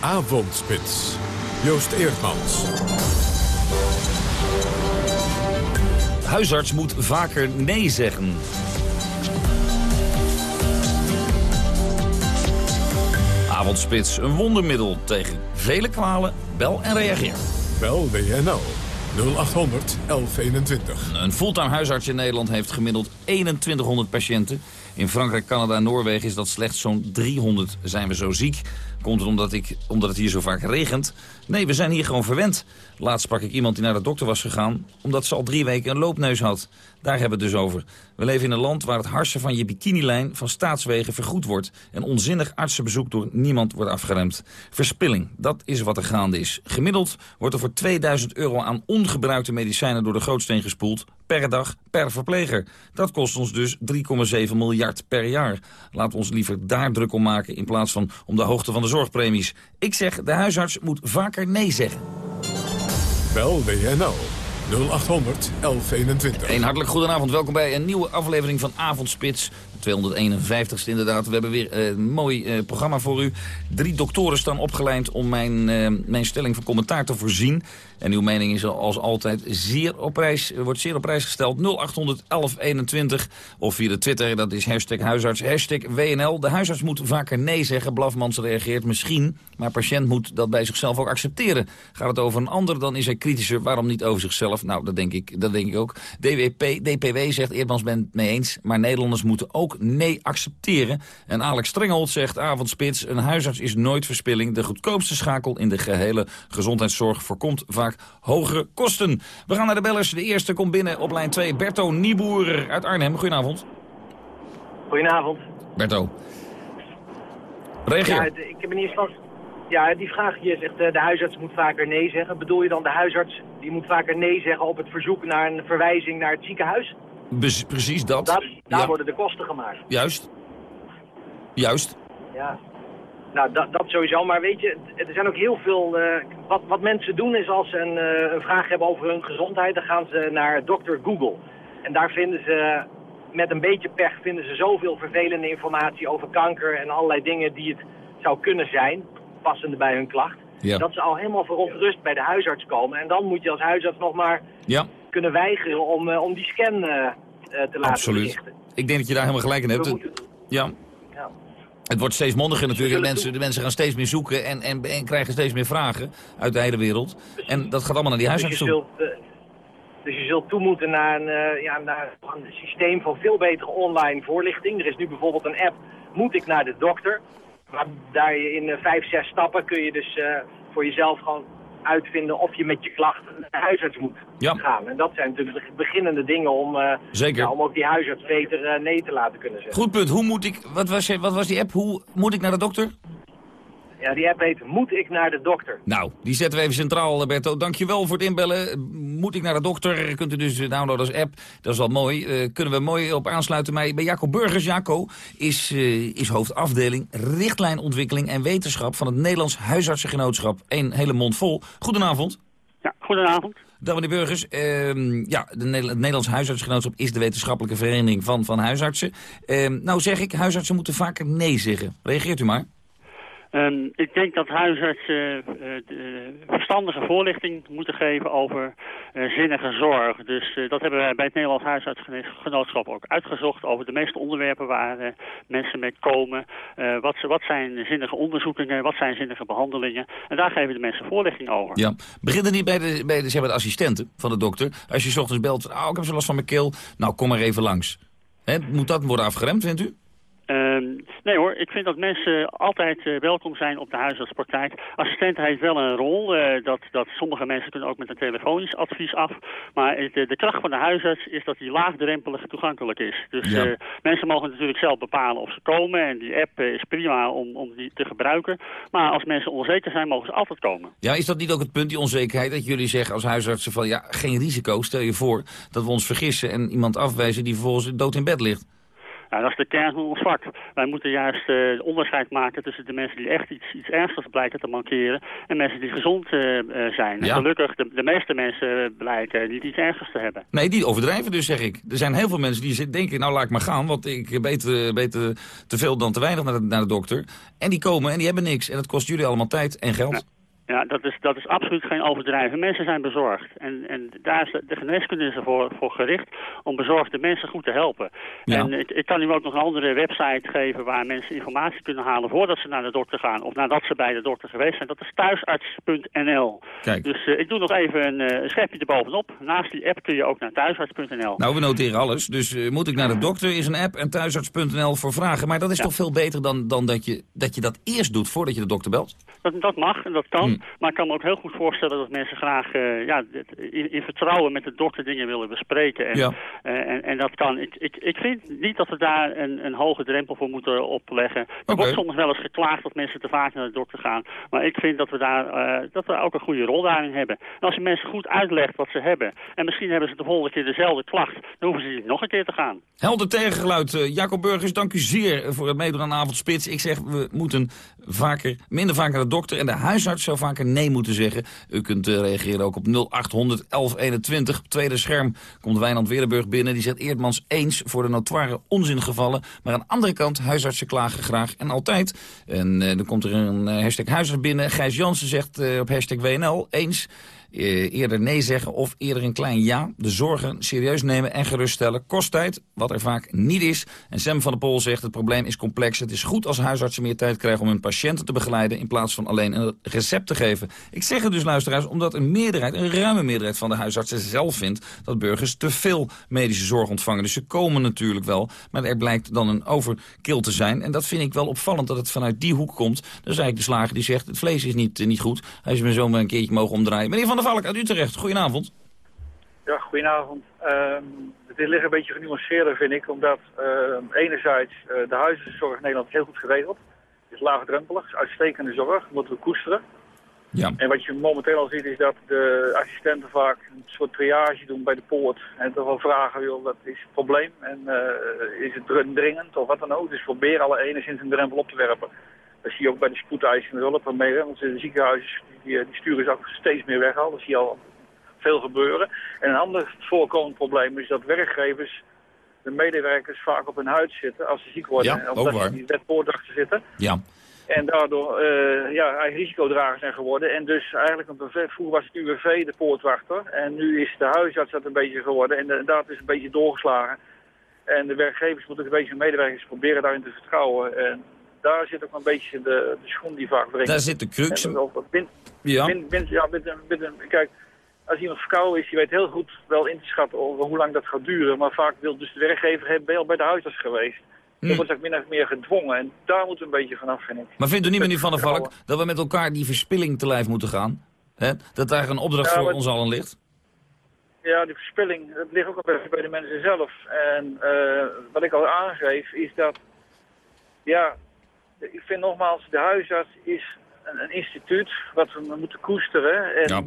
Avondspits. Joost Eerdmans. Huisarts moet vaker nee zeggen. Avondspits, een wondermiddel tegen vele kwalen. Bel en reageer. Bel WNL 0800 1121. Een fulltime huisarts in Nederland heeft gemiddeld 2100 patiënten. In Frankrijk, Canada en Noorwegen is dat slechts zo'n 300. Zijn we zo ziek? Komt het omdat, ik, omdat het hier zo vaak regent? Nee, we zijn hier gewoon verwend. Laatst sprak ik iemand die naar de dokter was gegaan... omdat ze al drie weken een loopneus had. Daar hebben we het dus over. We leven in een land waar het harsen van je bikinilijn... van staatswegen vergoed wordt... en onzinnig artsenbezoek door niemand wordt afgeremd. Verspilling, dat is wat er gaande is. Gemiddeld wordt er voor 2000 euro aan ongebruikte medicijnen... door de grootsteen gespoeld per dag per verpleger. Dat kost ons dus 3,7 miljard per jaar. Laten we ons liever daar druk om maken in plaats van om de hoogte van de zorgpremies. Ik zeg, de huisarts moet vaker nee zeggen. Bel WNL 0800 1121. Een hartelijk goedenavond. Welkom bij een nieuwe aflevering van Avondspits. De 251ste inderdaad. We hebben weer eh, een mooi eh, programma voor u. Drie doktoren staan opgeleid om mijn, eh, mijn stelling van commentaar te voorzien. En uw mening is als altijd zeer op prijs, wordt zeer op prijs gesteld. 0800 1121 of via de Twitter, dat is hashtag huisarts, WNL. De huisarts moet vaker nee zeggen. Blafmans reageert misschien, maar patiënt moet dat bij zichzelf ook accepteren. Gaat het over een ander, dan is hij kritischer. Waarom niet over zichzelf? Nou, dat denk ik, dat denk ik ook. DWP, DPW zegt, Eerdmans bent mee eens, maar Nederlanders moeten ook nee accepteren. En Alex Strenghold zegt, avondspits, een huisarts is nooit verspilling. De goedkoopste schakel in de gehele gezondheidszorg voorkomt vaak hogere kosten. We gaan naar de bellers. De eerste komt binnen op lijn 2. Berto Nieboer uit Arnhem. Goedenavond. Goedenavond. Berto. Reageer. Ja, ik heb in eerste instantie... Ja, die vraag, je zegt eh, de huisarts moet vaker nee zeggen. Bedoel je dan de huisarts die moet vaker nee zeggen op het verzoek naar een verwijzing naar het ziekenhuis? Be- precies dat. Daar, daar Ja. worden de kosten gemaakt. Juist. Juist. Ja. Nou, dat, dat sowieso. Maar weet je, er zijn ook heel veel... eh, wat, wat mensen doen is als ze een, eh, een vraag hebben over hun gezondheid... dan gaan ze naar dokter Google. En daar vinden ze, met een beetje pech... vinden ze zoveel vervelende informatie over kanker... en allerlei dingen die het zou kunnen zijn... passende bij hun klacht. Ja. Dat ze al helemaal verontrust bij de huisarts komen. En dan moet je als huisarts nog maar Ja, kunnen weigeren om, eh, om die scan eh, eh, te laten absoluut. Ik denk dat je daar helemaal gelijk in hebt. Moeten- Ja. Ja. Het wordt steeds mondiger natuurlijk. De mensen, de mensen gaan steeds meer zoeken en, en, en krijgen steeds meer vragen uit de hele wereld. En dat gaat allemaal naar die Dus huisarts toe. dus je zult toe moeten naar een, ja, naar een systeem van veel betere online voorlichting. Er is nu bijvoorbeeld een app, Moet ik naar de dokter? Maar daar je in vijf, zes stappen kun je dus voor jezelf gewoon uitvinden of je met je klachten naar de huisarts moet Ja. gaan. En dat zijn natuurlijk de beginnende dingen om, eh, Zeker. ja, om ook die huisarts beter eh, nee te laten kunnen zeggen. Goed punt. Hoe moet ik, wat was, je- wat was die app? Hoe moet ik naar de dokter? Ja, die app heet Moet ik naar de dokter? Nou, die zetten we even centraal, eh, Berto. Dankjewel voor het inbellen. Moet ik naar de dokter? Kunt u dus downloaden als app. Dat is wel mooi. Eh, kunnen we mooi op aansluiten bij, bij Jaco Burgers. Jaco is, eh, is hoofdafdeling richtlijnontwikkeling en wetenschap... van het Nederlands Huisartsengenootschap. Een hele mond vol. Goedenavond. Ja, goedenavond. Dag meneer Burgers. Ehm, ja, de het Nederlands Huisartsengenootschap is de wetenschappelijke vereniging van, van huisartsen. Ehm, nou zeg ik, huisartsen moeten vaker nee zeggen. Reageert u maar. Ehm, ik denk dat huisartsen eh, de verstandige voorlichting moeten geven over eh, zinnige zorg. Dus eh, dat hebben wij bij het Nederlands Huisartsgenootschap ook uitgezocht over de meeste onderwerpen waar eh, mensen mee komen. Eh, wat, wat zijn zinnige onderzoekingen, wat zijn zinnige behandelingen. En daar geven de mensen voorlichting over. Ja. Begint er niet bij de, bij de, zeg maar, assistenten van de dokter? Als je 's ochtends belt, oh, ik heb zo last van mijn keel. Nou, kom maar even langs. Moet dat worden afgeremd, vindt u? Ehm, nee hoor, ik vind dat mensen altijd eh, welkom zijn op de huisartspraktijk. Assistent heeft wel een rol. eh, dat, dat sommige mensen kunnen ook met een telefonisch advies af. Maar eh, de kracht van de huisarts is dat die laagdrempelig toegankelijk is. Dus Ja. mensen mogen natuurlijk zelf bepalen of ze komen. En die app is prima om, om die te gebruiken. Maar als mensen onzeker zijn, mogen ze altijd komen. Ja, is dat niet ook het punt, die onzekerheid? Dat jullie zeggen als huisartsen van, ja, geen risico. Stel je voor dat we ons vergissen en iemand afwijzen die vervolgens dood in bed ligt. Nou, dat is de kern van ons vak. Wij moeten juist eh, onderscheid maken tussen de mensen die echt iets, iets ernstigs blijken te mankeren... en mensen die gezond eh, eh, zijn. Ja. gelukkig, de, de meeste mensen blijken niet iets ernstigs te hebben. Nee, die overdrijven dus, zeg ik. Er zijn heel veel mensen die denken, nou laat ik maar gaan... want ik beter, beter te veel dan te weinig naar de, naar de dokter. En die komen en die hebben niks. En dat kost jullie allemaal tijd en geld. Ja, dat is, dat is absoluut geen overdrijven. Mensen zijn bezorgd. En, en daar is de, de geneeskunde is ervoor voor gericht om bezorgde mensen goed te helpen. Ja. En ik, ik kan u ook nog een andere website geven waar mensen informatie kunnen halen voordat ze naar de dokter gaan. Of nadat ze bij de dokter geweest zijn. Dat is thuisarts.nl. Kijk. Dus eh, ik doe nog even een, eh, een schepje erbovenop. Naast die app kun je ook naar thuisarts.nl. Nou, we noteren alles. Dus eh, moet ik naar de dokter, is een app en thuisarts.nl voor vragen. Maar dat is toch veel beter dan, dan dat, je, dat je dat eerst doet voordat je de dokter belt? Dat, dat mag en dat kan. Maar ik kan me ook heel goed voorstellen dat mensen graag eh, ja, in, in, vertrouwen met de dokter dingen willen bespreken. En, ja. en, en, dat kan. Ik, ik, ik vind niet dat we daar een, een hoge drempel voor moeten opleggen. Er wordt soms wel eens geklaagd dat mensen te vaak naar de dokter gaan. Maar ik vind dat we daar dat we ook een goede rol daarin hebben. En als je mensen goed uitlegt wat ze hebben. En misschien hebben ze de volgende keer dezelfde klacht. Dan hoeven ze niet nog een keer te gaan. Helder tegengeluid. Jacob Burgers, dank u zeer voor het meedoen aan Avondspits. Ik zeg, we moeten vaker, minder naar de dokter. En de huisarts zou vaker nee moeten zeggen. U kunt uh, reageren ook op 0800 1121. Op tweede scherm komt Wijnand Weerdenburg binnen. Die zegt Eerdmans eens voor de notoire onzingevallen. Maar aan de andere kant, huisartsen klagen graag en altijd. En uh, dan komt er een hashtag huisarts binnen. Gijs Jansen zegt op hashtag WNL eens eerder nee zeggen of eerder een klein ja. De zorgen serieus nemen en geruststellen kost tijd, wat er vaak niet is. En Sam van der Pol zegt het probleem is complex. Het is goed als huisartsen meer tijd krijgen om hun patiënten te begeleiden... in plaats van alleen een recept te geven. Ik zeg het dus, luisteraars, omdat een meerderheid, een ruime meerderheid van de huisartsen zelf vindt... dat burgers te veel medische zorg ontvangen. Dus ze komen natuurlijk wel, maar er blijkt dan een overkill te zijn. En dat vind ik wel opvallend dat het vanuit die hoek komt. Dat is eigenlijk de slager die zegt, het vlees is niet, niet goed. Hij is me zo maar een keertje mogen omdraaien. Meneer Van der Valk uit Utrecht, goedenavond. Ja, goedenavond. Um, het ligt een beetje genuanceerder, vind ik, omdat uh, enerzijds uh, de huisartsenzorg in Nederland heel goed geregeld. Het is laagdrempelig, is uitstekende zorg, moeten we koesteren. Ja. En wat je momenteel al ziet is dat de assistenten vaak een soort triage doen bij de poort. En toch wel vragen, joh, wat is het probleem? En uh, is het dringend of wat dan ook? Dus proberen alle enigszins een drempel op te werpen. Dat zie je ook bij de spoedeisende hulp waarmee, want de ziekenhuizen die, die sturen ze ook steeds meer weg al. Dat zie je al veel gebeuren. En een ander voorkomend probleem is dat werkgevers de medewerkers vaak op hun huid zitten als ze ziek worden. Ja, omdat ze die wetpoortdachten zitten. Ja. En daardoor uh, ja, eigen risicodragers zijn geworden. En dus eigenlijk, want vroeger was het UWV de poortwachter. En nu is de huisarts dat een beetje geworden. En dat is een beetje doorgeslagen. En de werkgevers moeten een beetje hun medewerkers proberen daarin te vertrouwen. En daar zit ook een beetje de, de schoen die vaak. Daar zit de crux. En, bind, ja. Bind, bind, ja bind, kijk, als iemand verkouden is, die weet heel goed wel in te schatten over hoe lang dat gaat duren. Maar vaak wil dus de werkgever ben al bij de huisarts geweest. Hm. Dan wordt het min of meer gedwongen. En daar moeten we een beetje vanaf, vind ik. Maar vindt u niet, meneer Van der Valk, dat we met elkaar die verspilling te lijf moeten gaan? He? Dat daar een opdracht Ja, voor ons allen ligt? Ja, die verspilling, dat ligt ook beetje bij de mensen zelf. En eh, wat ik al aangeef, is dat... Ja, ik vind nogmaals, de huisarts is een, een instituut wat we moeten koesteren. En Ja.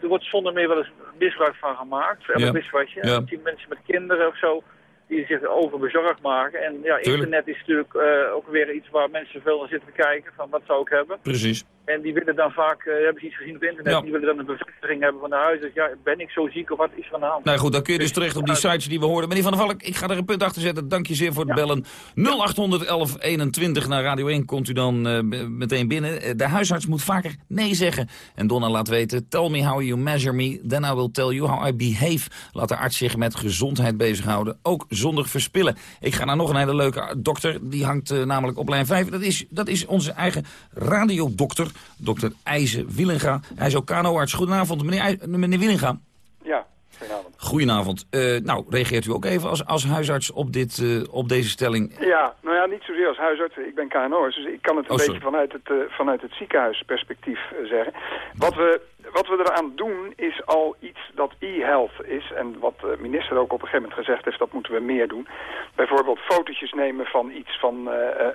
er wordt zonder meer wel eens misbruik van gemaakt. Elk Ja. wist wat je. Ja. Zie mensen met kinderen of zo die zich over bezorgd maken. En ja, Tuurlijk. internet is natuurlijk eh, ook weer iets waar mensen veel naar zitten te kijken. Van wat zou ik hebben? Precies. En die willen dan vaak, eh, hebben ze iets gezien op internet, Ja. die willen dan een bevestiging hebben van de huisarts. Ja, ben ik zo ziek of wat is er aan de hand? Nou goed, dan kun je dus terecht op die sites die we hoorden. Meneer Van der Valk, ik ga er een punt achter zetten. Dank je zeer voor het bellen. 0800 1121 naar Radio 1 komt u dan eh, meteen binnen. Eh, De huisarts moet vaker nee zeggen. En Donna laat weten, tell me how you measure me, then I will tell you how I behave. Laat de arts zich met gezondheid bezighouden, ook zonder verspillen. Ik ga naar nog een hele leuke dokter, die hangt namelijk op lijn 5. Dat is, dat is onze eigen radiodokter, dokter IJzen Willinga. Hij is ook kanoarts. Goedenavond, meneer, meneer Willinga. Ja, goedenavond. Goedenavond. Eh, nou, reageert u ook even als, als huisarts op, dit, eh, op deze stelling? Ja, nou ja, niet zozeer als huisarts. Ik ben KNO'ers, dus ik kan het een Oh, beetje vanuit het, eh, vanuit het ziekenhuisperspectief zeggen. Wat we, wat we eraan doen is al iets dat e-health is. En wat de minister ook op een gegeven moment gezegd heeft, dat moeten we meer doen. Bijvoorbeeld fotootjes nemen van iets van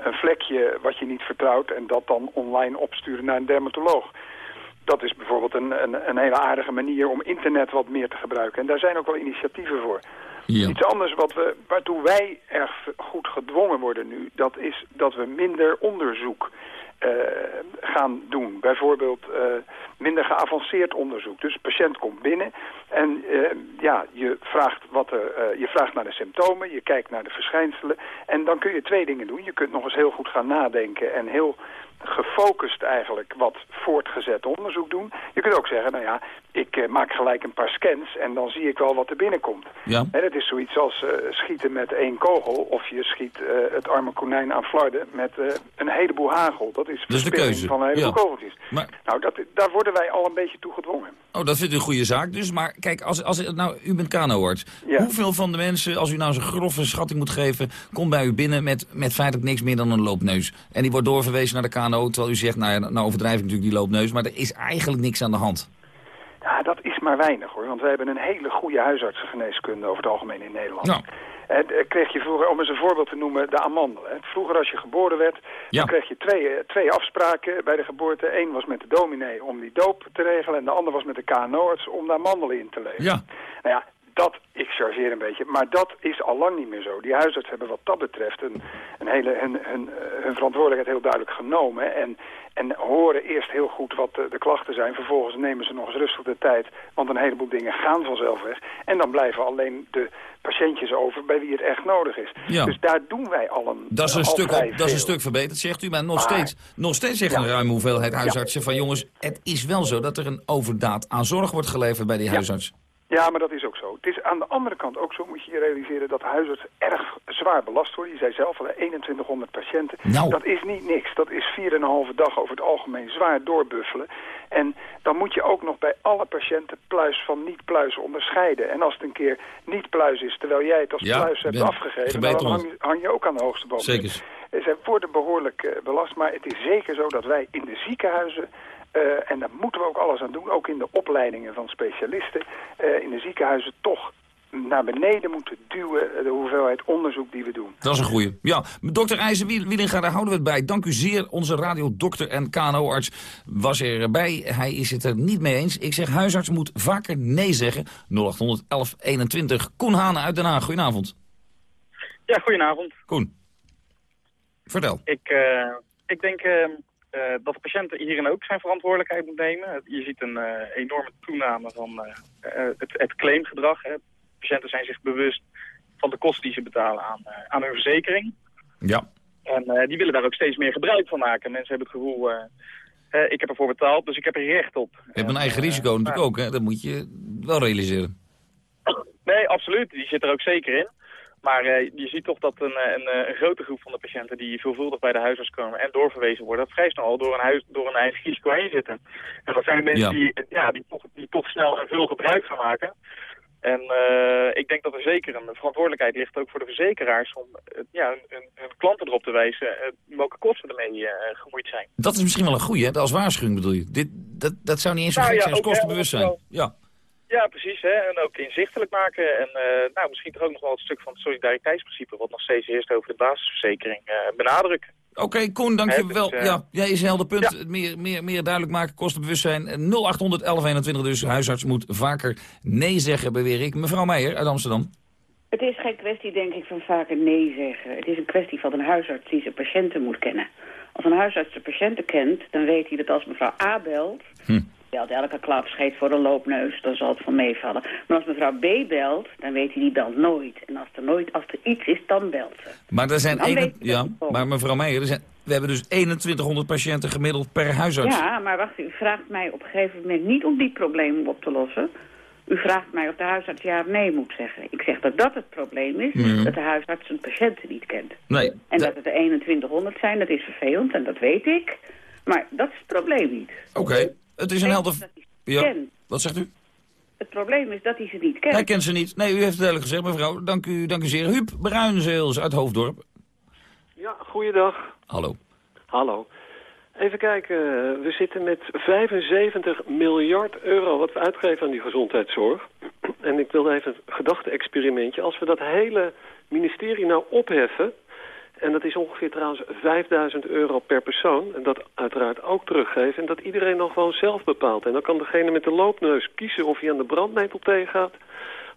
een vlekje wat je niet vertrouwt... en dat dan online opsturen naar een dermatoloog. Dat is bijvoorbeeld een, een, een hele aardige manier om internet wat meer te gebruiken. En daar zijn ook wel initiatieven voor. Iets anders wat we, waartoe wij erg goed gedwongen worden nu, dat is dat we minder onderzoek eh, gaan doen. Bijvoorbeeld eh, minder geavanceerd onderzoek. Dus de patiënt komt binnen en eh, ja, je vraagt, wat er, je vraagt naar de symptomen, je kijkt naar de verschijnselen. En dan kun je twee dingen doen. Je kunt nog eens heel goed gaan nadenken en heel gefocust eigenlijk wat voortgezet onderzoek doen. Je kunt ook zeggen, nou ja, ik eh, maak gelijk een paar scans en dan zie ik wel wat er binnenkomt. Ja. En het is zoiets als eh, schieten met één kogel of je schiet eh, het arme konijn aan flarden met een heleboel hagel. Dat is de keuze, van een heleboel ja. kogeltjes. Maar- Nou, dat, daar worden wij al een beetje toe gedwongen. Oh, dat vindt u een goede zaak dus. Maar kijk, als, als, nou, u bent kanoarts. Hoeveel van de mensen, als u nou zo'n grove schatting moet geven... komt bij u binnen met, met feitelijk niks meer dan een loopneus? En die wordt doorverwezen naar de KNO, terwijl u zegt, nou, ja, nou overdrijf ik natuurlijk die loopneus, maar er is eigenlijk niks aan de hand. Ja, dat is maar weinig hoor. Want we hebben een hele goede huisartsengeneeskunde over het algemeen in Nederland. Nou. En eh, kreeg je vroeger, om eens een voorbeeld te noemen, de amandelen. Vroeger als je geboren werd, Ja. dan kreeg je twee, eh, twee afspraken bij de geboorte. Eén was met de dominee om die doop te regelen en de ander was met de KNO-arts om de amandelen in te leggen. Ja. Nou ja, dat, ik chargeer een beetje, maar dat is al lang niet meer zo. Die huisartsen hebben wat dat betreft een, een hele, hun, hun, eh, hun verantwoordelijkheid heel duidelijk genomen. En, en horen eerst heel goed wat de, de klachten zijn. Vervolgens nemen ze nog eens rustig de tijd, want een heleboel dingen gaan vanzelf weg. En dan blijven alleen de patiëntjes over bij wie het echt nodig is. Ja. Dus daar doen wij al een Dat is een, stuk, op, dat is een stuk verbeterd, zegt u. Maar nog Maar- steeds, nog steeds zegt een ruime hoeveelheid huisartsen van... jongens, het is wel zo dat er een overdaad aan zorg wordt geleverd bij die huisarts. Ja, maar dat is ook zo. Het is aan de andere kant ook zo, moet je je realiseren, dat huisartsen erg zwaar belast worden. Je zei zelf al, hè, 2100 patiënten. Nou. Dat is niet niks. Dat is 4,5 dag over het algemeen zwaar doorbuffelen. En dan moet je ook nog bij alle patiënten pluis van niet-pluis onderscheiden. En als het een keer niet-pluis is, terwijl jij het als Ja, pluis hebt ben afgegeven, dan hang, je- hang je ook aan de hoogste boom. Zeker. Ze worden behoorlijk eh, belast, maar het is zeker zo dat wij in de ziekenhuizen... eh, en daar moeten we ook alles aan doen, ook in de opleidingen van specialisten... eh, in de ziekenhuizen toch naar beneden moeten duwen eh, de hoeveelheid onderzoek die we doen. Dat is een goeie. Ja, dokter IJzer Wiel- Wielinga, daar houden we het bij. Dank u zeer. Onze radiodokter en KNO-arts was erbij. Hij is het er niet mee eens. Ik zeg, huisarts moet vaker nee zeggen. 0800 1121. Koen Hane uit Den Haag. Goedenavond. Ja, goedenavond. Koen. Vertel. Ik, eh, ik denk eh, eh, dat de patiënt hierin ook zijn verantwoordelijkheid moet nemen. Je ziet een eh, enorme toename van eh, het, het claimgedrag. Hè. Patiënten zijn zich bewust van de kosten die ze betalen aan, aan hun verzekering. Ja. En die willen daar ook steeds meer gebruik van maken. Mensen hebben het gevoel, ik heb ervoor betaald, dus ik heb er recht op. Je hebt een eigen risico natuurlijk ook, hè? Dat moet je wel realiseren. Nee, absoluut. Die zit er ook zeker in. Maar eh, je ziet toch dat een, eh, een, eh, een grote groep van de patiënten die veelvuldig bij de huisarts komen en doorverwezen worden, dat vrij snel al door een, huis, door een eigen risico heen zitten. En dat zijn mensen Ja. die, ja, die, toch, die toch snel en veel gebruik gaan maken. En ik denk dat er zeker een verantwoordelijkheid ligt ook voor de verzekeraars om ja, hun, klanten erop te wijzen eh, welke kosten ermee gemoeid zijn. Dat is misschien wel een goeie, hè? Als waarschuwing bedoel je. Dit, dat, dat zou niet eens zo Nou gek ja, zijn als kostenbewustzijn. want Ja. Ja, precies. Hè? En ook inzichtelijk maken. En eh, nou, misschien toch ook nog wel het stuk van het solidariteitsprincipe... wat nog steeds heerst over de basisverzekering eh, benadrukken. Oké, Koen, dankjewel. Dus, eh, ja, jij is een helder punt. Meer, meer, meer duidelijk maken, kostenbewustzijn. 0800 1121 dus. Huisarts moet vaker nee zeggen, beweer ik. Mevrouw Meijer uit Amsterdam. Het is geen kwestie, denk ik, van vaker nee zeggen. Het is een kwestie van een huisarts die zijn patiënten moet kennen. Als een huisarts de patiënten kent, dan weet hij dat als mevrouw A belt... Hm. Belt elke klapscheet voor een loopneus, dan zal het van meevallen. Maar als mevrouw B belt, dan weet hij die belt nooit. En als er nooit, als er iets is, dan belt ze. Maar er zijn... Ene- je ja, maar mevrouw Meijer, er zijn, we hebben dus 2100 patiënten gemiddeld per huisarts. Ja, maar wacht, u vraagt mij op een gegeven moment niet om die problemen op te lossen. U vraagt mij of de huisarts ja of nee moet zeggen. Ik zeg dat dat het probleem is, dat de huisarts zijn patiënten niet kent. Nee, En dat het er 2100 zijn, dat is vervelend en dat weet ik. Maar dat is het probleem niet. Oké, het is een helder... Ja, wat zegt u? Het probleem is dat hij ze niet kent. Hij kent ze niet. Nee, u heeft het duidelijk gezegd, mevrouw. Dank u, dank u zeer. Huub Bruinzeels uit Hoofddorp. Ja, goeiedag. Hallo. Hallo. Even kijken, we zitten met 75 miljard euro wat we uitgeven aan die gezondheidszorg. En ik wilde even een gedachte-experimentje. Als we dat hele ministerie nou opheffen, en dat is ongeveer trouwens 5000 euro per persoon, en dat uiteraard ook teruggeven, en dat iedereen dan gewoon zelf bepaalt. En dan kan degene met de loopneus kiezen of hij aan de brandnetel tegengaat,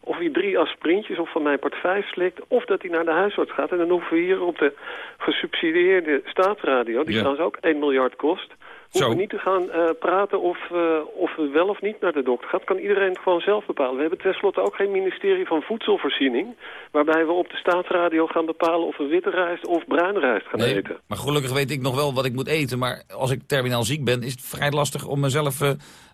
of hij drie aspirintjes of van mijn part 5 slikt... of dat hij naar de huisarts gaat. En dan hoeven we hier op de gesubsidieerde staatsradio... die Ja. trouwens ook 1 miljard kost... hoeven we niet te gaan eh, praten of, eh, of we wel of niet naar de dokter gaat. Kan iedereen het gewoon zelf bepalen. We hebben tenslotte ook geen ministerie van voedselvoorziening... waarbij we op de staatsradio gaan bepalen of we witte rijst of bruine rijst gaan Nee, eten. maar gelukkig weet ik nog wel wat ik moet eten. Maar als ik terminaal ziek ben, is het vrij lastig om mezelf eh,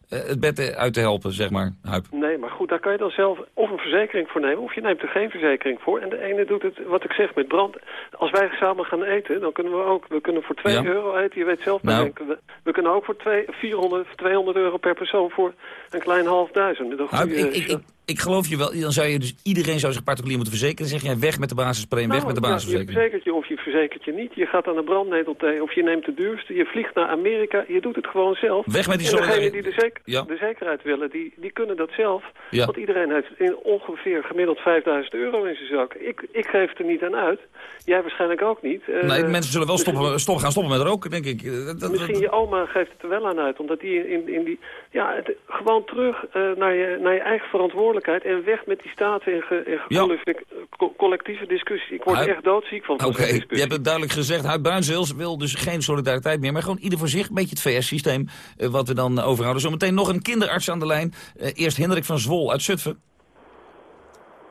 het bed uit te helpen, zeg maar. Huip. Nee, maar goed, daar kan je dan zelf of een verzekering voor nemen... of je neemt er geen verzekering voor. En de ene doet het, wat ik zeg, met brand. Als wij samen gaan eten, dan kunnen we ook... we kunnen voor 2 Ja. euro eten, je weet zelf Nou. We, we kunnen ook voor twee, 400, 200 euro per persoon... voor een klein half duizend. Met een Huip, ik, ik, ik geloof je wel. Dan zou je dus iedereen zou zich particulier moeten verzekeren. Dan zeg jij weg met de basispremie, weg met de Nou, ja, basisverzekering. je verzekert je of je verzekert je niet. Je gaat aan de brandnetel thee of je neemt de duurste. Je vliegt naar Amerika. Je doet het gewoon zelf. Weg met die En degenen solidariteit. die de, zeker, Ja. de zekerheid willen, die, die kunnen dat zelf. Ja. Want iedereen heeft in ongeveer gemiddeld 5000 euro in zijn zak. Ik, ik geef er niet aan uit. Jij waarschijnlijk ook niet. Eh, nee, mensen zullen wel dus stoppen, stoppen, gaan stoppen met roken, denk ik. Dat, dat- Misschien je oma geeft het er wel aan uit. Omdat die in, in die... Ja, het- gewoon terug eh, naar, je, naar je eigen verantwoordelijkheid. En weg met die staten en, ge, en gecollectieve- co- collectieve discussies. Ik word Huid- echt doodziek van. Oké, zo'n je discussie. hebt het duidelijk gezegd. Huid Bruinzeels wil dus geen solidariteit meer. Maar gewoon ieder voor zich. Een beetje het VS-systeem eh, wat we dan eh, overhouden. Zometeen nog een kinderarts aan de lijn. Eh, eerst Hendrik van Zwol uit Zutphen.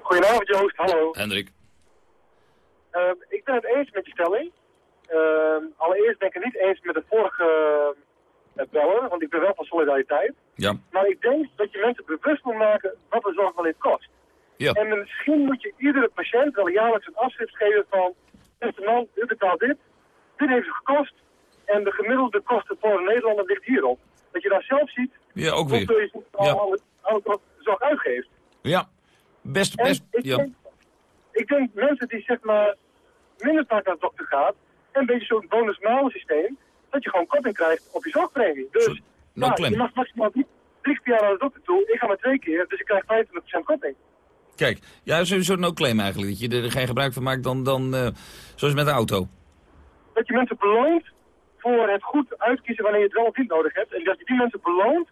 Goedenavond Joost, hallo. Hendrik. Ehm, ik ben het eens met je stelling. Ehm, allereerst ben ik het niet eens met de vorige uh, beller, want ik ben wel van solidariteit. Ja. Maar ik denk dat je mensen bewust moet maken wat de zorg wel eens kost. Ja. En misschien moet je iedere patiënt wel jaarlijks een afschrift geven van... Beste man, u betaalt dit, dit heeft het gekost... en de gemiddelde kosten voor een Nederlander ligt hierop. Dat je daar zelf ziet Ja, ook hoeveel weer. je Ja. al aan zorg uitgeeft. Ja. Best, best, ik, ja. denk, ik denk mensen die zeg maar minder vaak naar de dokter gaat, en een beetje zo'n bonus-malus systeem, dat je gewoon korting krijgt op je zorgpremie. Dus no ja, claim. je mag maximaal drie, drie keer naar de dokter toe. Ik ga maar twee keer, dus ik krijg 25% korting. Kijk, ja, sowieso no claim eigenlijk. Dat je er geen gebruik van maakt dan, dan eh, zoals met de auto. Dat je mensen beloont voor het goed uitkiezen wanneer je het wel of niet nodig hebt. En dat je die mensen beloont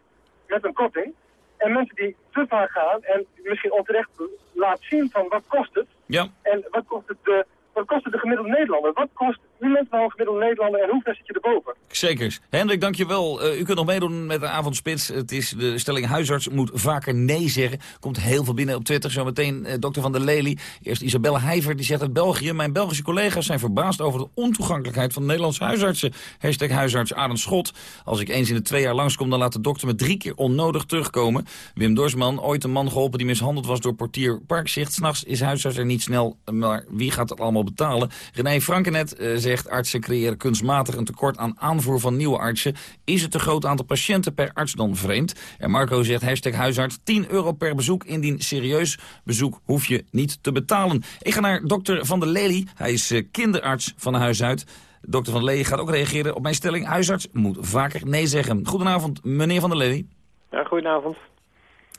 met een korting. En mensen die te vaak gaan en misschien onterecht laat zien van wat kost het. Ja. En wat kost het de, wat kost het de gemiddelde Nederlander? Wat kost een gemiddelde Nederlander en hoe ver zit je erboven? Zeker. Hendrik, dankjewel. Uh, u kunt nog meedoen met de avondspits. Het is de stelling huisarts moet vaker nee zeggen. Komt heel veel binnen op Twitter. Zometeen uh, dokter Van der Lely. Eerst Isabelle Heijver, die zegt uit België... mijn Belgische collega's zijn verbaasd over de ontoegankelijkheid van de Nederlandse huisartsen. Hashtag huisarts Arend Schot. Als ik eens in de twee jaar langskom, dan laat de dokter me drie keer onnodig terugkomen. Wim Dorsman, ooit een man geholpen die mishandeld was door portier Parkzicht. S'nachts is huisarts er niet snel, maar wie gaat het allemaal betalen? René Frankenet uh, zegt artsen creëren kunstmatig een tekort aan aanvoer van nieuwe artsen. Is het te groot aantal patiënten per arts dan vreemd? En Marco zegt hashtag huisarts 10 euro per bezoek. Indien serieus bezoek hoef je niet te betalen. Ik ga naar dokter Van der Lely. Hij is kinderarts van huis uit. Dokter Van der Lely gaat ook reageren op mijn stelling. Huisarts moet vaker nee zeggen. Goedenavond, meneer Van der Lely. Ja, goedenavond.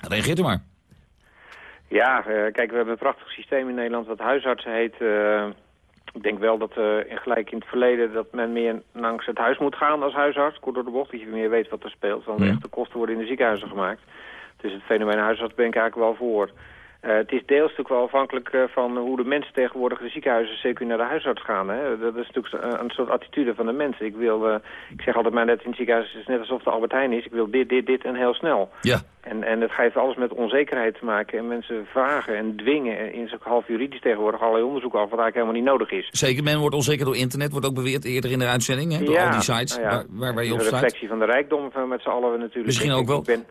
Reageert u maar. Ja, kijk, we hebben een prachtig systeem in Nederland wat huisartsen heet. Ik denk wel dat uh, in gelijk in het verleden dat men meer langs het huis moet gaan als huisarts. Kort door de bocht, dat je meer weet wat er speelt. Want de echte kosten worden in de ziekenhuizen gemaakt. Dus het fenomeen huisarts ben ik eigenlijk wel voor. Uh, het is deels natuurlijk wel afhankelijk uh, van hoe de mensen tegenwoordig de ziekenhuizen zeker naar de huisarts gaan. Hè? Dat is natuurlijk een soort attitude van de mensen. Ik, wil, uh, ik zeg altijd maar net in het ziekenhuis is het net alsof de Albert Heijn is. Ik wil dit, dit, dit en heel snel. Ja. En, en dat heeft alles met onzekerheid te maken. En mensen vragen en dwingen. In zo'n half juridisch tegenwoordig allerlei onderzoeken af wat eigenlijk helemaal niet nodig is. Zeker, men wordt onzeker door internet. Wordt ook beweerd eerder in de uitzending. Hè? Door ja, al die sites nou ja, waar, waar, waar je op Een reflectie van de rijkdom van met z'n allen natuurlijk. Misschien ook wel. Ik ben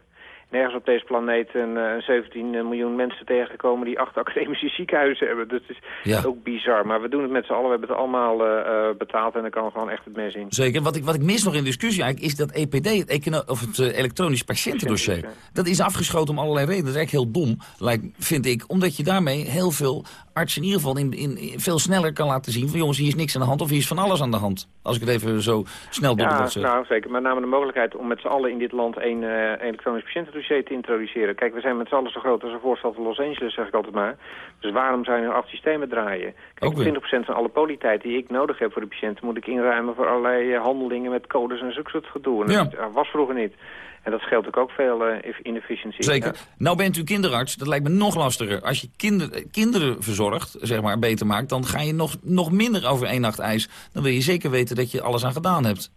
nergens op deze planeet een, uh, 17 miljoen mensen tegengekomen die acht academische ziekenhuizen hebben. Dus het is ja. ook bizar. Maar we doen het met z'n allen. We hebben het allemaal uh, betaald en er kan gewoon echt het mes in. Zeker. Wat ik, wat ik mis nog in de discussie eigenlijk is dat EPD, het, of het uh, elektronisch patiëntendossier, dat is afgeschoten om allerlei redenen. Dat is eigenlijk heel dom, lijkt, vind ik. Omdat je daarmee heel veel artsen in ieder geval in, in, in, veel sneller kan laten zien van jongens, hier is niks aan de hand of hier is van alles aan de hand. Als ik het even zo snel door de zeg. nou zeker. Met name de mogelijkheid om met z'n allen in dit land één uh, elektronisch patiëntendossier te introduceren. Kijk, we zijn met z'n allen zo groot als een voorstel van Los Angeles, zeg ik altijd maar. Dus waarom zijn er acht systemen draaien? Kijk, 20% van alle polytijd die ik nodig heb voor de patiënt moet ik inruimen voor allerlei uh, handelingen met codes en zulke soort gedoe. En ja. dat was vroeger niet. En dat scheelt ook, ook veel uh, inefficiëntie. Zeker. Ja. Nou bent u kinderarts, dat lijkt me nog lastiger. Als je kinder, kinderen verzorgt, zeg maar, beter maakt... dan ga je nog, nog minder over één nacht ijs. Dan wil je zeker weten dat je alles aan gedaan hebt.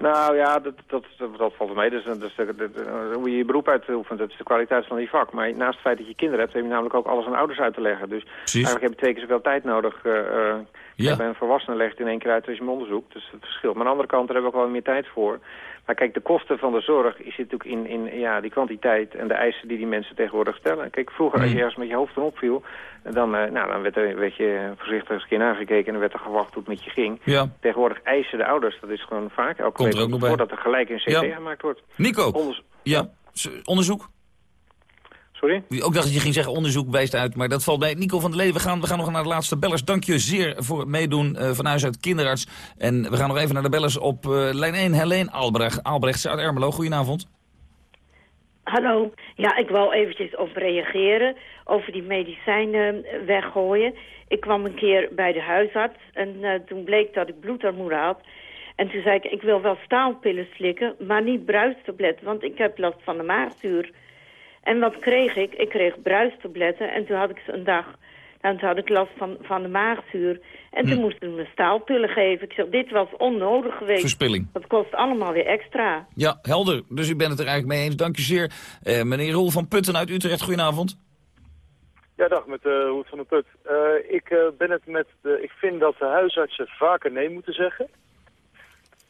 Nou ja, dat, dat, dat, valt mee. Dus, dus de, de, de, hoe je je beroep uitoefent, dat is de kwaliteit van je vak. Maar naast het feit dat je kinderen hebt, heb je namelijk ook alles aan ouders uit te leggen. Dus Precies. eigenlijk heb je twee keer zoveel tijd nodig. Uh, uh, ja. Bij een volwassene legt in één keer uit als je hem onderzoekt. Dus het verschilt. Maar aan de andere kant, daar hebben we ook wel meer tijd voor. Maar kijk, de kosten van de zorg is natuurlijk in, in ja, die kwantiteit en de eisen die die mensen tegenwoordig stellen. Kijk, vroeger als je ergens met je hoofd erop viel, dan, uh, nou, dan werd, er, werd je voorzichtig eens een keer nagekeken en dan werd er gewacht hoe het met je ging. Ja. Tegenwoordig eisen de ouders, dat is gewoon vaak elke Komt week er ook nog bij. voordat er gelijk een CT Ja. gemaakt wordt. Nico, Onders ja, onderzoek? Sorry? Ook dacht dat je ging zeggen onderzoek wijst uit, maar dat valt bij Nico van der Leden. We gaan, we gaan nog naar de laatste bellers. Dank je zeer voor het meedoen uh, van huis uit kinderarts. En we gaan nog even naar de bellers op uh, lijn 1. Helene Albrecht, Albrecht uit Ermelo. Goedenavond. Hallo. Ja, ik wou eventjes op reageren over die medicijnen weggooien. Ik kwam een keer bij de huisarts en uh, toen bleek dat ik bloedarmoede had. En toen zei ik, ik wil wel staalpillen slikken, maar niet bruistabletten, want ik heb last van de maagzuur. En wat kreeg ik? Ik kreeg bruistabletten en toen had ik ze een dag... En toen had ik last van, van de maagzuur. En toen hm. moesten ze me staalpillen geven. Ik zei, dit was onnodig geweest. Verspilling. Dat kost allemaal weer extra. Ja, helder. Dus u bent het er eigenlijk mee eens. Dank je zeer. Uh, meneer Roel van Putten uit Utrecht, goedenavond. Ja, dag, met uh, Roel van de Put. Uh, ik ben het met de, ik vind dat de huisartsen vaker nee moeten zeggen.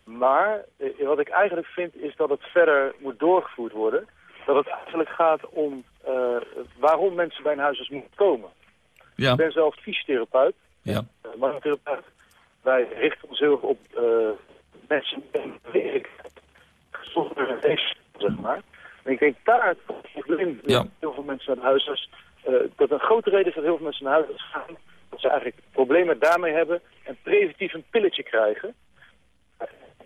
Maar wat ik eigenlijk vind is dat het verder moet doorgevoerd worden dat het eigenlijk gaat om uh, waarom mensen bij een huisarts moeten komen. Ja. Ik ben zelf fysiotherapeut, ja. Uh, Wij richten ons heel erg op uh, mensen met gezonde zeg maar. En ik denk daar het probleem ja. heel veel mensen naar de huisarts, uh, dat een grote reden is dat heel veel mensen naar huisarts gaan, dat ze eigenlijk problemen daarmee hebben en preventief een pilletje krijgen.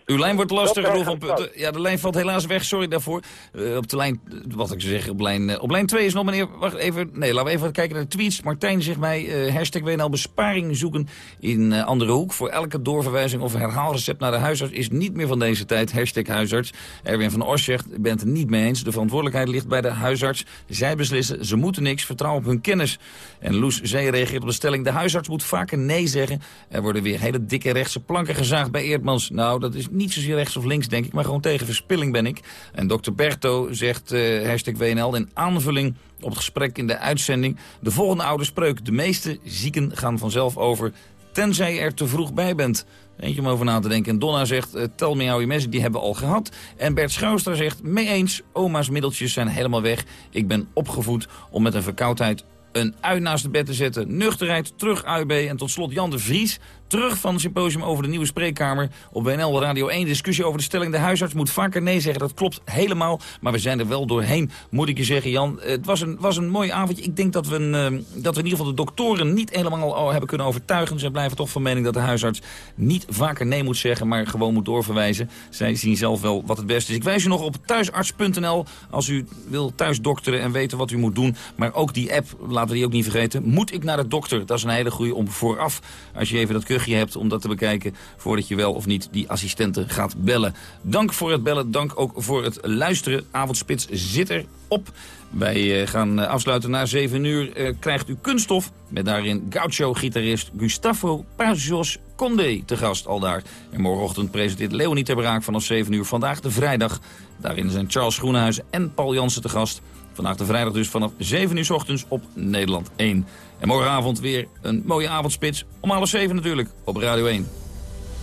Uw lijn wordt lastig, Roel van Ja, de lijn valt helaas weg, sorry daarvoor. Uh, op de lijn, wat ik zeg, op lijn, uh, op lijn 2 is nog meneer, wacht even, nee, laten we even kijken naar de tweets. Martijn zegt mij, uh, hashtag WNL besparing zoeken in andere hoek. Voor elke doorverwijzing of herhaalrecept naar de huisarts is niet meer van deze tijd. Hashtag huisarts. Erwin van Os zegt, bent het niet mee eens. De verantwoordelijkheid ligt bij de huisarts. Zij beslissen, ze moeten niks, vertrouw op hun kennis. En Loes Zee reageert op de stelling, de huisarts moet vaker nee zeggen. Er worden weer hele dikke rechtse planken gezaagd bij Eerdmans. Nou, dat is niet zozeer rechts of links, denk ik, maar gewoon tegen verspilling ben ik. En dokter Berto zegt, uh, hashtag WNL, in aanvulling op het gesprek in de uitzending... de volgende oude spreuk, de meeste zieken gaan vanzelf over... tenzij je er te vroeg bij bent. Eentje om over na te denken. En Donna zegt, uh, tel me je mensen, die hebben we al gehad. En Bert Schouwster zegt, mee eens, oma's middeltjes zijn helemaal weg. Ik ben opgevoed om met een verkoudheid een ui naast het bed te zetten. Nuchterheid, terug UB. En tot slot Jan de Vries terug van het symposium over de nieuwe spreekkamer. Op WNL Radio 1 discussie over de stelling... de huisarts moet vaker nee zeggen. Dat klopt helemaal, maar we zijn er wel doorheen, moet ik je zeggen, Jan. Het was een, was een mooi avondje. Ik denk dat we, een, uh, dat we in ieder geval de doktoren niet helemaal al hebben kunnen overtuigen. Ze blijven toch van mening dat de huisarts niet vaker nee moet zeggen... maar gewoon moet doorverwijzen. Zij zien zelf wel wat het beste is. Ik wijs u nog op thuisarts.nl als u wil thuisdokteren en weten wat u moet doen. Maar ook die app, laten we die ook niet vergeten. Moet ik naar de dokter? Dat is een hele goede om vooraf, als je even dat kuchje je hebt om dat te bekijken... voordat je wel of niet die assistenten gaat bellen. Dank voor het bellen, dank ook voor het luisteren. Avondspits zit er op. Wij eh, gaan eh, afsluiten na 7 uur. Uh, krijgt u kunststof met daarin gaucho-gitarist Gustavo Pazos Condé te gast al daar. En morgenochtend presenteert Leonie ter Braak vanaf 7 uur. Vandaag de vrijdag. Daarin zijn Charles Groenhuis en Paul Jansen te gast. Vandaag de vrijdag dus vanaf 7 uur ochtends op Nederland 1. En morgenavond weer een mooie avondspits. Om half 7 natuurlijk op Radio 1.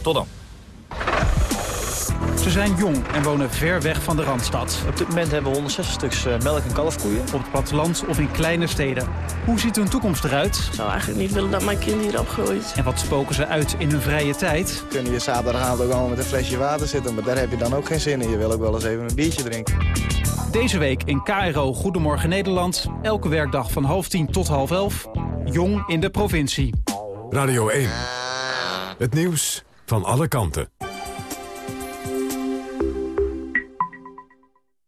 Tot dan. Ze zijn jong en wonen ver weg van de Randstad. Op dit moment hebben we 160 stuks eh, melk- en kalfkoeien. Op het platteland of in kleine steden. Hoe ziet hun toekomst eruit? Ik zou eigenlijk niet willen dat mijn kind hier opgroeit. En wat spoken ze uit in hun vrije tijd? Kunnen je zaterdagavond ook allemaal met een flesje water zitten... maar daar heb je dan ook geen zin in. Je wil ook wel eens even een biertje drinken. Deze week in KRO Goedemorgen Nederland. Elke werkdag van half tien tot half elf. Jong in de provincie. Radio 1. Het nieuws van alle kanten.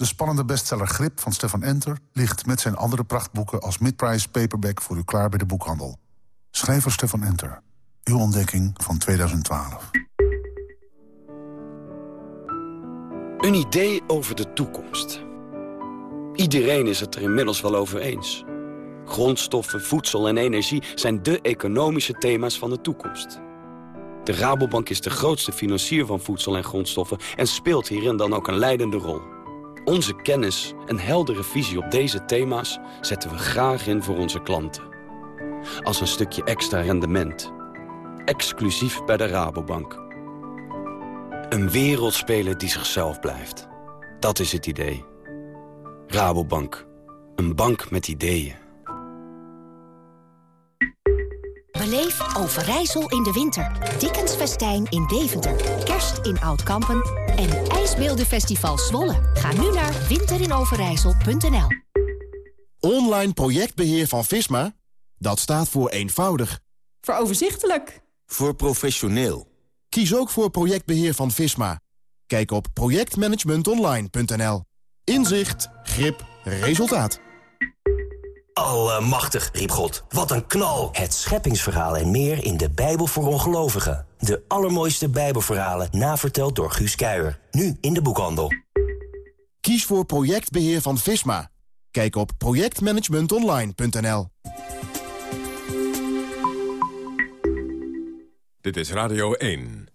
De spannende bestseller Grip van Stefan Enter ligt met zijn andere prachtboeken als midprice paperback voor u klaar bij de boekhandel. Schrijver Stefan Enter. Uw ontdekking van 2012. Een idee over de toekomst. Iedereen is het er inmiddels wel over eens. Grondstoffen, voedsel en energie zijn de economische thema's van de toekomst. De Rabobank is de grootste financier van voedsel en grondstoffen... en speelt hierin dan ook een leidende rol. Onze kennis en heldere visie op deze thema's zetten we graag in voor onze klanten. Als een stukje extra rendement. Exclusief bij de Rabobank. Een wereldspeler die zichzelf blijft. Dat is het idee. Rabobank. Een bank met ideeën. Beleef Overijssel in de winter. Dickensfestijn in Deventer. Kerst in Oudkampen. En IJsbeeldenfestival Zwolle. Ga nu naar winterinoverijssel.nl Online projectbeheer van Visma? Dat staat voor eenvoudig. Voor overzichtelijk. Voor professioneel. Kies ook voor projectbeheer van Visma. Kijk op projectmanagementonline.nl. Inzicht, grip, resultaat. Allemachtig, riep God. Wat een knal. Het scheppingsverhaal en meer in de Bijbel voor ongelovigen. De allermooiste Bijbelverhalen, naverteld door Guus Kuijer. Nu in de boekhandel. Kies voor projectbeheer van Visma. Kijk op projectmanagementonline.nl. Dit is Radio 1.